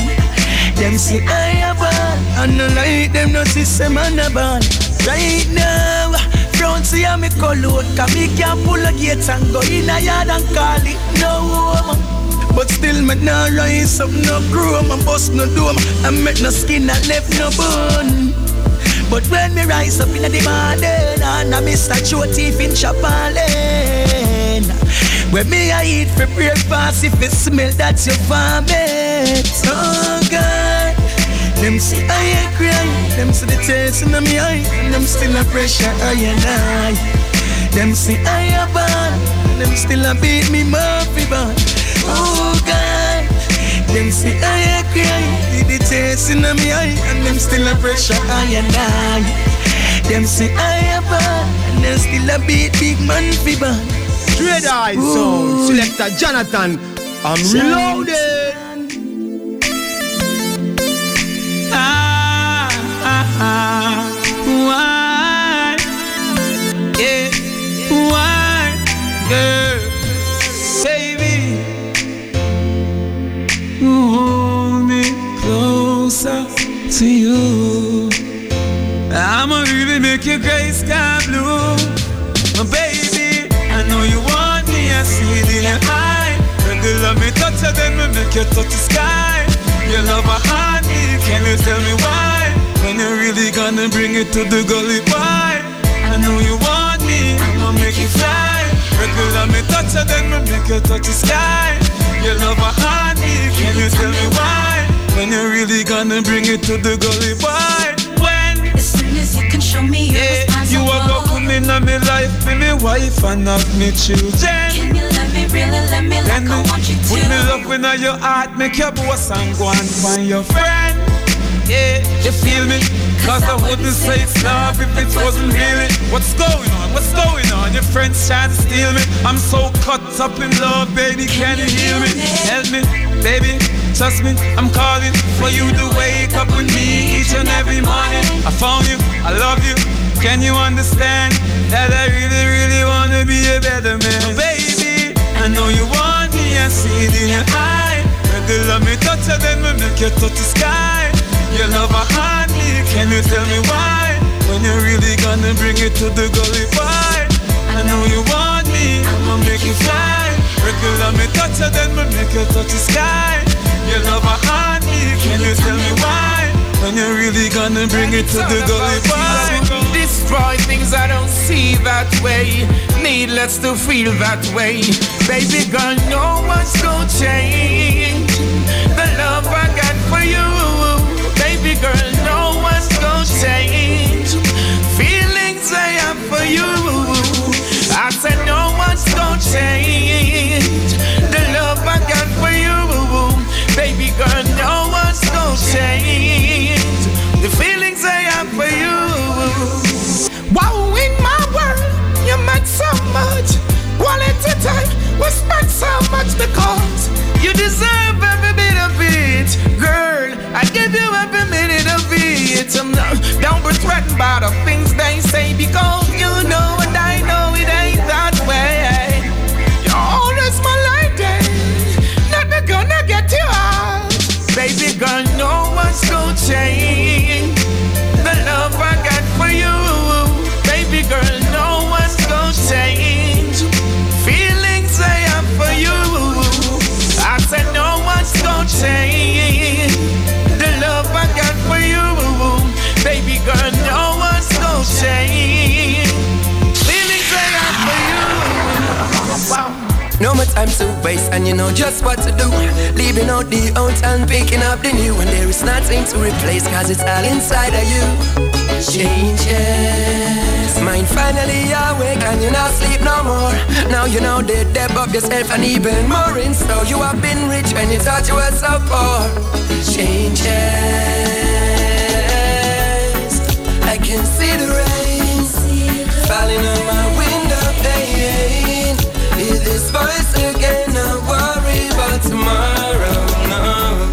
Them see I a ball, and no like them no see some man a ball. Right now. Don't see me color Cause me can't pull a gates and go in a yard and call it no home But still me nah rise up no chrome my bust no dome. And make no skin and left no bone. But when me rise up in the morning And I miss a show teeth in Chapalene When me I eat for breakfast If it smell that's your vomit. Oh God. Them see I ain't cry, them see the tears in my eye, and them still a pressure I and I. Them see I a ball, them still a beat me Murphy ball. Oh God, them see I a cry, did the tears in my eye, and them still a pressure I and I. Them see I a ball, and them still a beat big man ball. Dread Eye Sound, Selector Jonathon, I'm reloaded. Ah, ah, ah. Why? Yeah, why, girl, hold me closer to you. I'ma really make your gray sky blue, my baby. I know you want me, I see it in your eye. Regular me touch her, then me make you touch the sky. Your love a me, can you tell me why? When you really gonna bring it to the gully boy? I know you want me, I'ma make you fly. Regular me touch her, then me make you touch the sky. Your love a me, can you tell me why? When you really gonna bring it to the gully boy? When? As soon as you can show me your Yeah, you are gonna come in on me life, be me wife and not me children. Can you let me really let me like I want you to? Put me love in your heart, make your boss and go and find your friend. Yeah, you feel me? Cause I wouldn't say it's love if it wasn't really. What's going on? What's going on? Your friends trying to steal me. I'm so caught up in love, baby. Can you hear me? Help me, baby. Trust me, I'm calling for you to wake up with me each and every morning. I found you, I love you. Can you understand that I really, really wanna be a better man, oh, baby? I know you want me, I see it in your eye. Regular me touch then me make you touch the sky. Your love haunt me, can you tell me why? When you really gonna bring it to the gully boy? I know you want me, I'ma make you fly. Regular me touch her, then me make you touch the sky. Your love haunt me, can you tell me why? When you really gonna bring it to the gully boy? Destroy things I don't see that way. Needless to feel that way. Baby girl, no one's gonna change you. I said no one's gonna change the love I got for you. Baby girl, no one's gonna change the feelings I have for you. Wow, in my world, you meant so much. Quality time, we spent so much because you deserve every bit of it. Girl, I give you every minute it's um, don't be threatened by the things they say because you know and I know it ain't that way. You're always my lady, nothing gonna get you out. Baby girl, no one's gonna change the love I got for you. Baby girl, no one's gonna change feelings I have for you. I said no one's gonna change. Time to waste, and you know just what to do. Leaving out the old and picking up the new, and there is nothing to replace, cause it's all inside of you. Changes. Mind finally awake, and you're not sleep no more. Now you know the depth of yourself, and even more in store. You have been rich when you thought you were so poor. Changes. I can see the rain Again, not worry about tomorrow. No,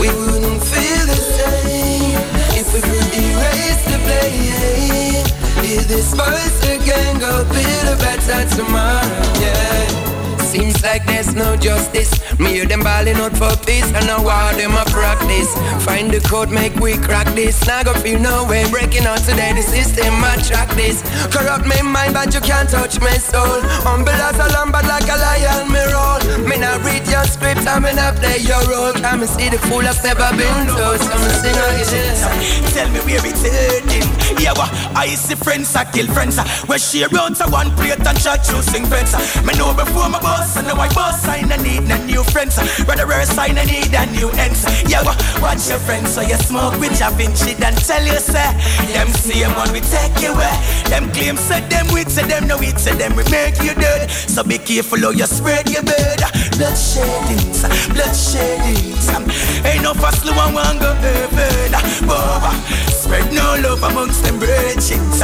we wouldn't feel the same if we could erase the pain. Hear this voice again, go build a better tomorrow. Yeah. Seems like there's no justice. Me hear them balling out for peace, and now war them a practice. Find the code, make we crack this. Now go feel no way breaking out today. The system attract this. Corrupt me mind, but you can't touch my soul. Humble as a lamb, but like a lion, me roll. Me not read your script, I'm in a play your role. Come and see the fool that's never been told. So me sing again. Tell me where it's heading. Yeah, what I see friends, I kill friends. Where she out to one plate and shot choosing friends. Me know before my boss, and now I boss I need a new friends. Rather rare sign, I need a new ends. Yeah, watch your friends, so you smoke with your Vinci, then tell you, say, them same one we take you away. Them claim, say them we say them no we say them we make you dead. So be careful how you spread your bird. Bloodsheddings, bloodsheddings. Ain't no fast and one go heaven. Boba, spread no love amongst them virgins.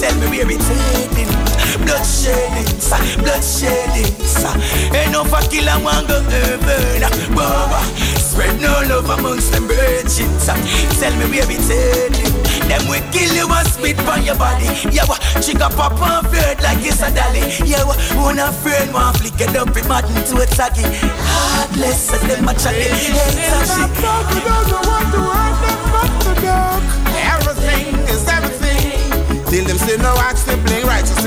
Tell me where it's heading. Bloodsheddings, bloodsheddings. Ain't no for kill and one go heaven. Boba, spread no love amongst them virgins. Tell me where it's heading. Them we kill you and spit on your body. Yeah, what? Chick up up and afraid like it's a dolly. Yeah, what? One afraid, one flick it up, it madden to a taggy. Heartless, and them a chatty. Everything is everything. Till them say no acts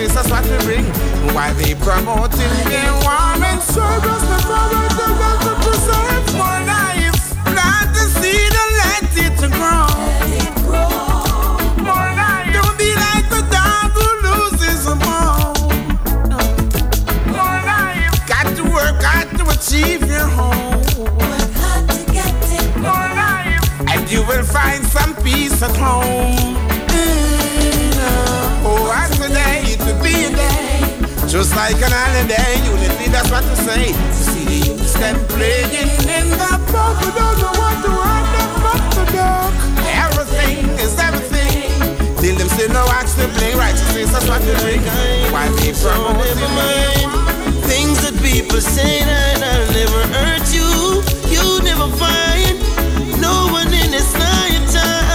bling righteousness, what we bring. Why they promoting their warm and service, the power to them to preserve more life. Plant the seed and let it grow. More life. Don't be like the dog who loses a bone. More life. Got to work hard to achieve your home. Work hard to get it. More life. And you will find some peace at home. Today it will be a day, just like an holiday. Unity, that's what to say. To see the youths them playing in the park, we don't know what to run them up the dark. Everything is everything. Till them say no acts to play righteousness, that's what they bring. Why they Never mind things that people say that I'll never hurt you. You never find no one in this lifetime.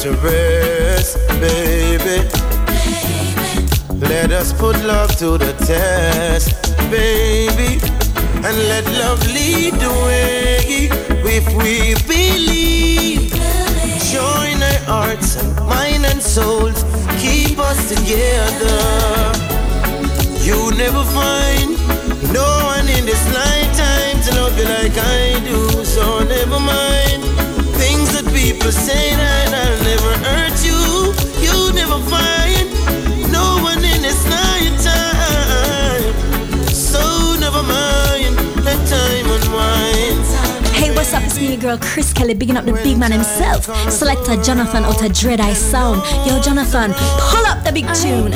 To rest, baby. Let us put love to the test, baby. And let love lead the way if we believe. Join our hearts and mind and souls, keep us together. You never find no one in this lifetime to love you like I do. So never mind people say that I'll never hurt you. You never find no one in this lifetime. So never mind, let time unwind. Hey, what's up? It's me, your girl Chris Kelly, bigging up the big man himself. Selector Jonathon out of Dread Eye Sound. Yo, Jonathon, pull up the big tune.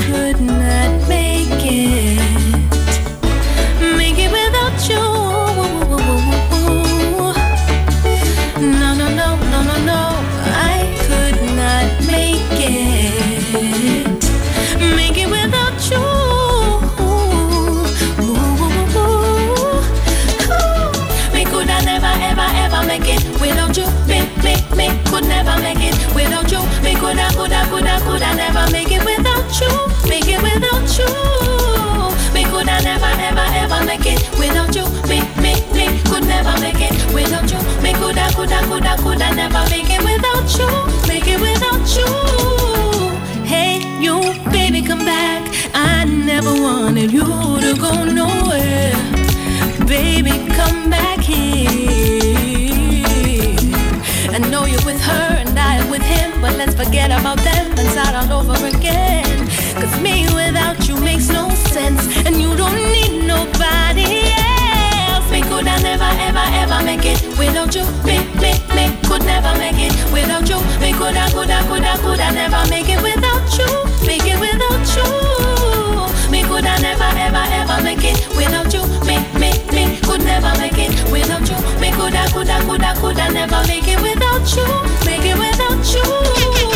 How could I never make it without you? Make it without you. Hey, you, baby, come back. I never wanted you to go nowhere. Baby, come back here. I know you're with her and I am with him, but let's forget about them and start all over again. Cause me without you makes no sense, and you don't need nobody else. Me could I never, ever, ever make it without you, baby never make it without you. Me coulda, coulda, coulda, coulda never make it without you. Make it without you. Me coulda never, ever, ever make it without you. Me, me, me could never make it without you. Me coulda, coulda, coulda, coulda never make it without you. Make it without you.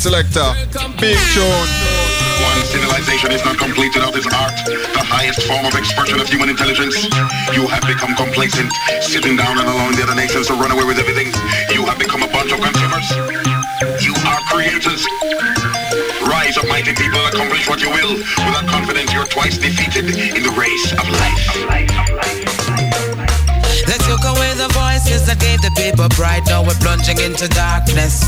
selector. into darkness.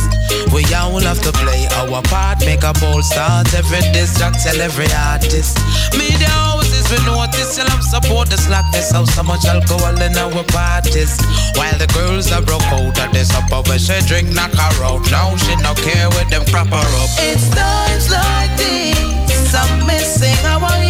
We all have to play our part, make a bold start. Every distract, tell every artist. Media houses, we notice, you love support the slackness of so much alcohol in our parties. While the girls are broke oh, out at this upper, but she drink, knock her out. Now she no care with them crap her up. It's times like these, I'm missing, our.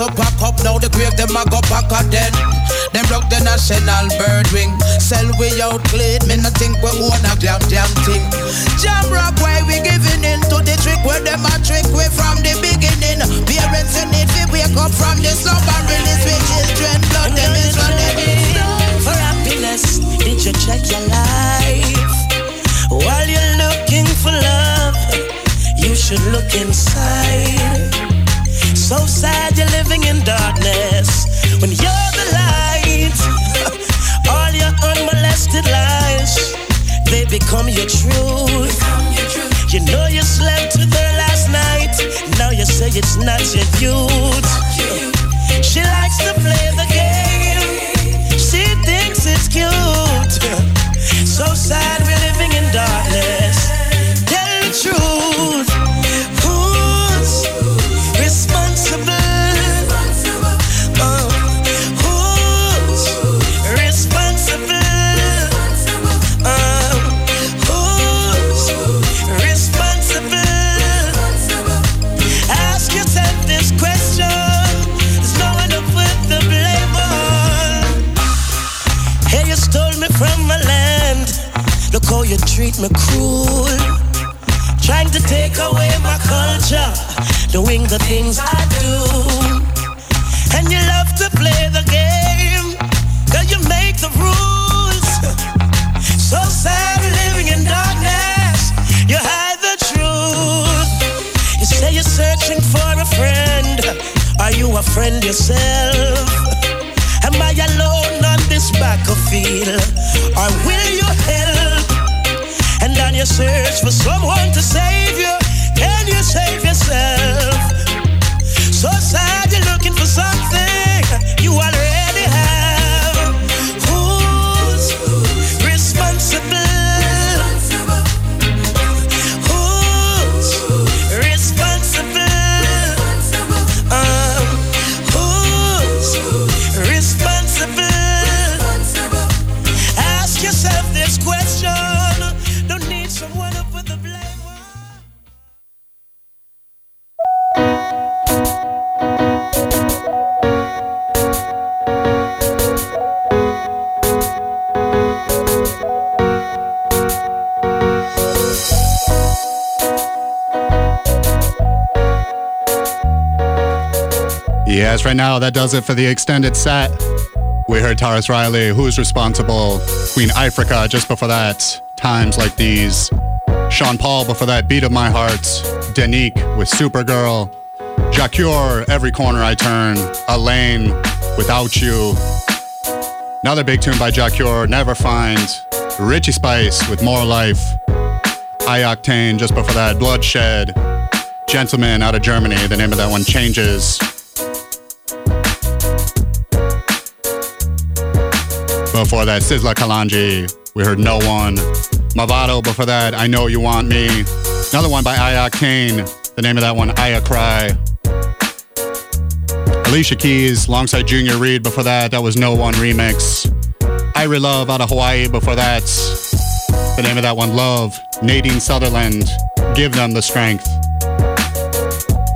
So pack up now the grave them a go back again. Them broke the national bird wing. Sell we out clean, me not think we own a damn damn thing. Jam rock why we giving in to the trick where them a trick we from the beginning. Parents you need to wake up from the slumber release with children blood them is running. For happiness, did you check your life? While you're looking for love, you should look inside. So sad you're living in darkness when you're the light. All your unmolested lies, they become your truth. You know you slept with her last night, now you say it's not your youth. She likes to play the game, she thinks it's cute. So sad treat me cruel. Trying to take away my culture, doing the things I do. And you love to play the game, girl, you make the rules. So sad living in darkness, you hide the truth. You say you're searching for a friend, are you a friend yourself? Am I alone on this battlefield? Or will you help? On your search for someone to save you, can you save yourself? So sad you're looking for something you already right now that does it for the extended set. We heard Tarrus Riley, who's responsible, Queen Africa just before that, times like these. Sean Paul before that, Beat of My Heart, Danique with Supergirl, Jah Cure, Every Corner I Turn, Elaine, Without You. Another big tune by Jah Cure, Never Find, Richie Spice with More Life, High Octane just before that, Bloodshed, Gentleman out of Germany, the name of that one changes. Before that, Sizzla Kalonji. We heard No One. Mavado before that, I Know You Want Me. Another one by Aya Kane. The name of that one, Aya Cry. Alicia Keys alongside Junior Reid before that. That was No One remix. Irie Love out of Hawaii before that. The name of that one, Love. Nadine Sutherland, Give Them the Strength.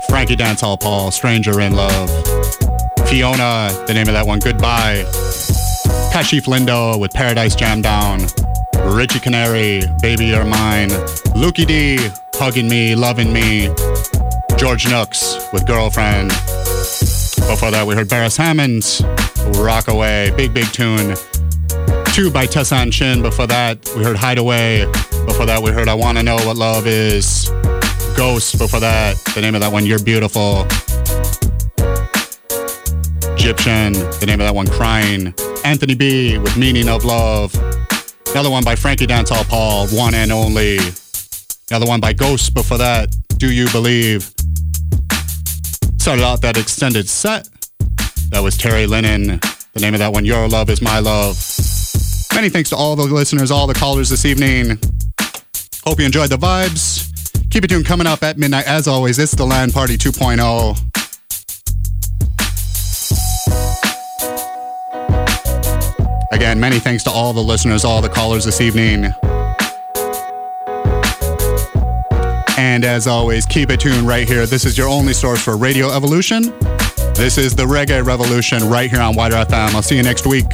Frankie Dancehall Paul, Stranger in Love. Fiona, the name of that one, Goodbye. Kashief Lindo with Paradise Jam Down. Richie Canary, Baby You're Mine. Lukie D, Hugging Me, Loving Me. George Nooks with Girlfriend. Before that, we heard Beres Hammond, Rock Away, big, big tune. Two by Tessanne Chin. Before that, we heard Hideaway. Before that, we heard I Wanna Know What Love Is. Ghost. Before that, the name of that one, You're Beautiful. Egyptian, the name of that one, Crying. Anthony B with Meaning of Love. Another one by Frankie Dancehall Paul, One and Only. Another one by Ghost before that, Do You Believe? Started out that extended set. That was Terry Linen. The name of that one, Your Love is My Love. Many thanks to all the listeners, all the callers this evening. Hope you enjoyed the vibes. Keep it tuned coming up at midnight. As always, it's the Land Party oh. 2.0. Again, many thanks to all the listeners, all the callers this evening. And as always, keep it tuned right here. This is your only source for Radio Evolution. This is the Reggae Revolution right here on WIDR FM. I'll see you next week.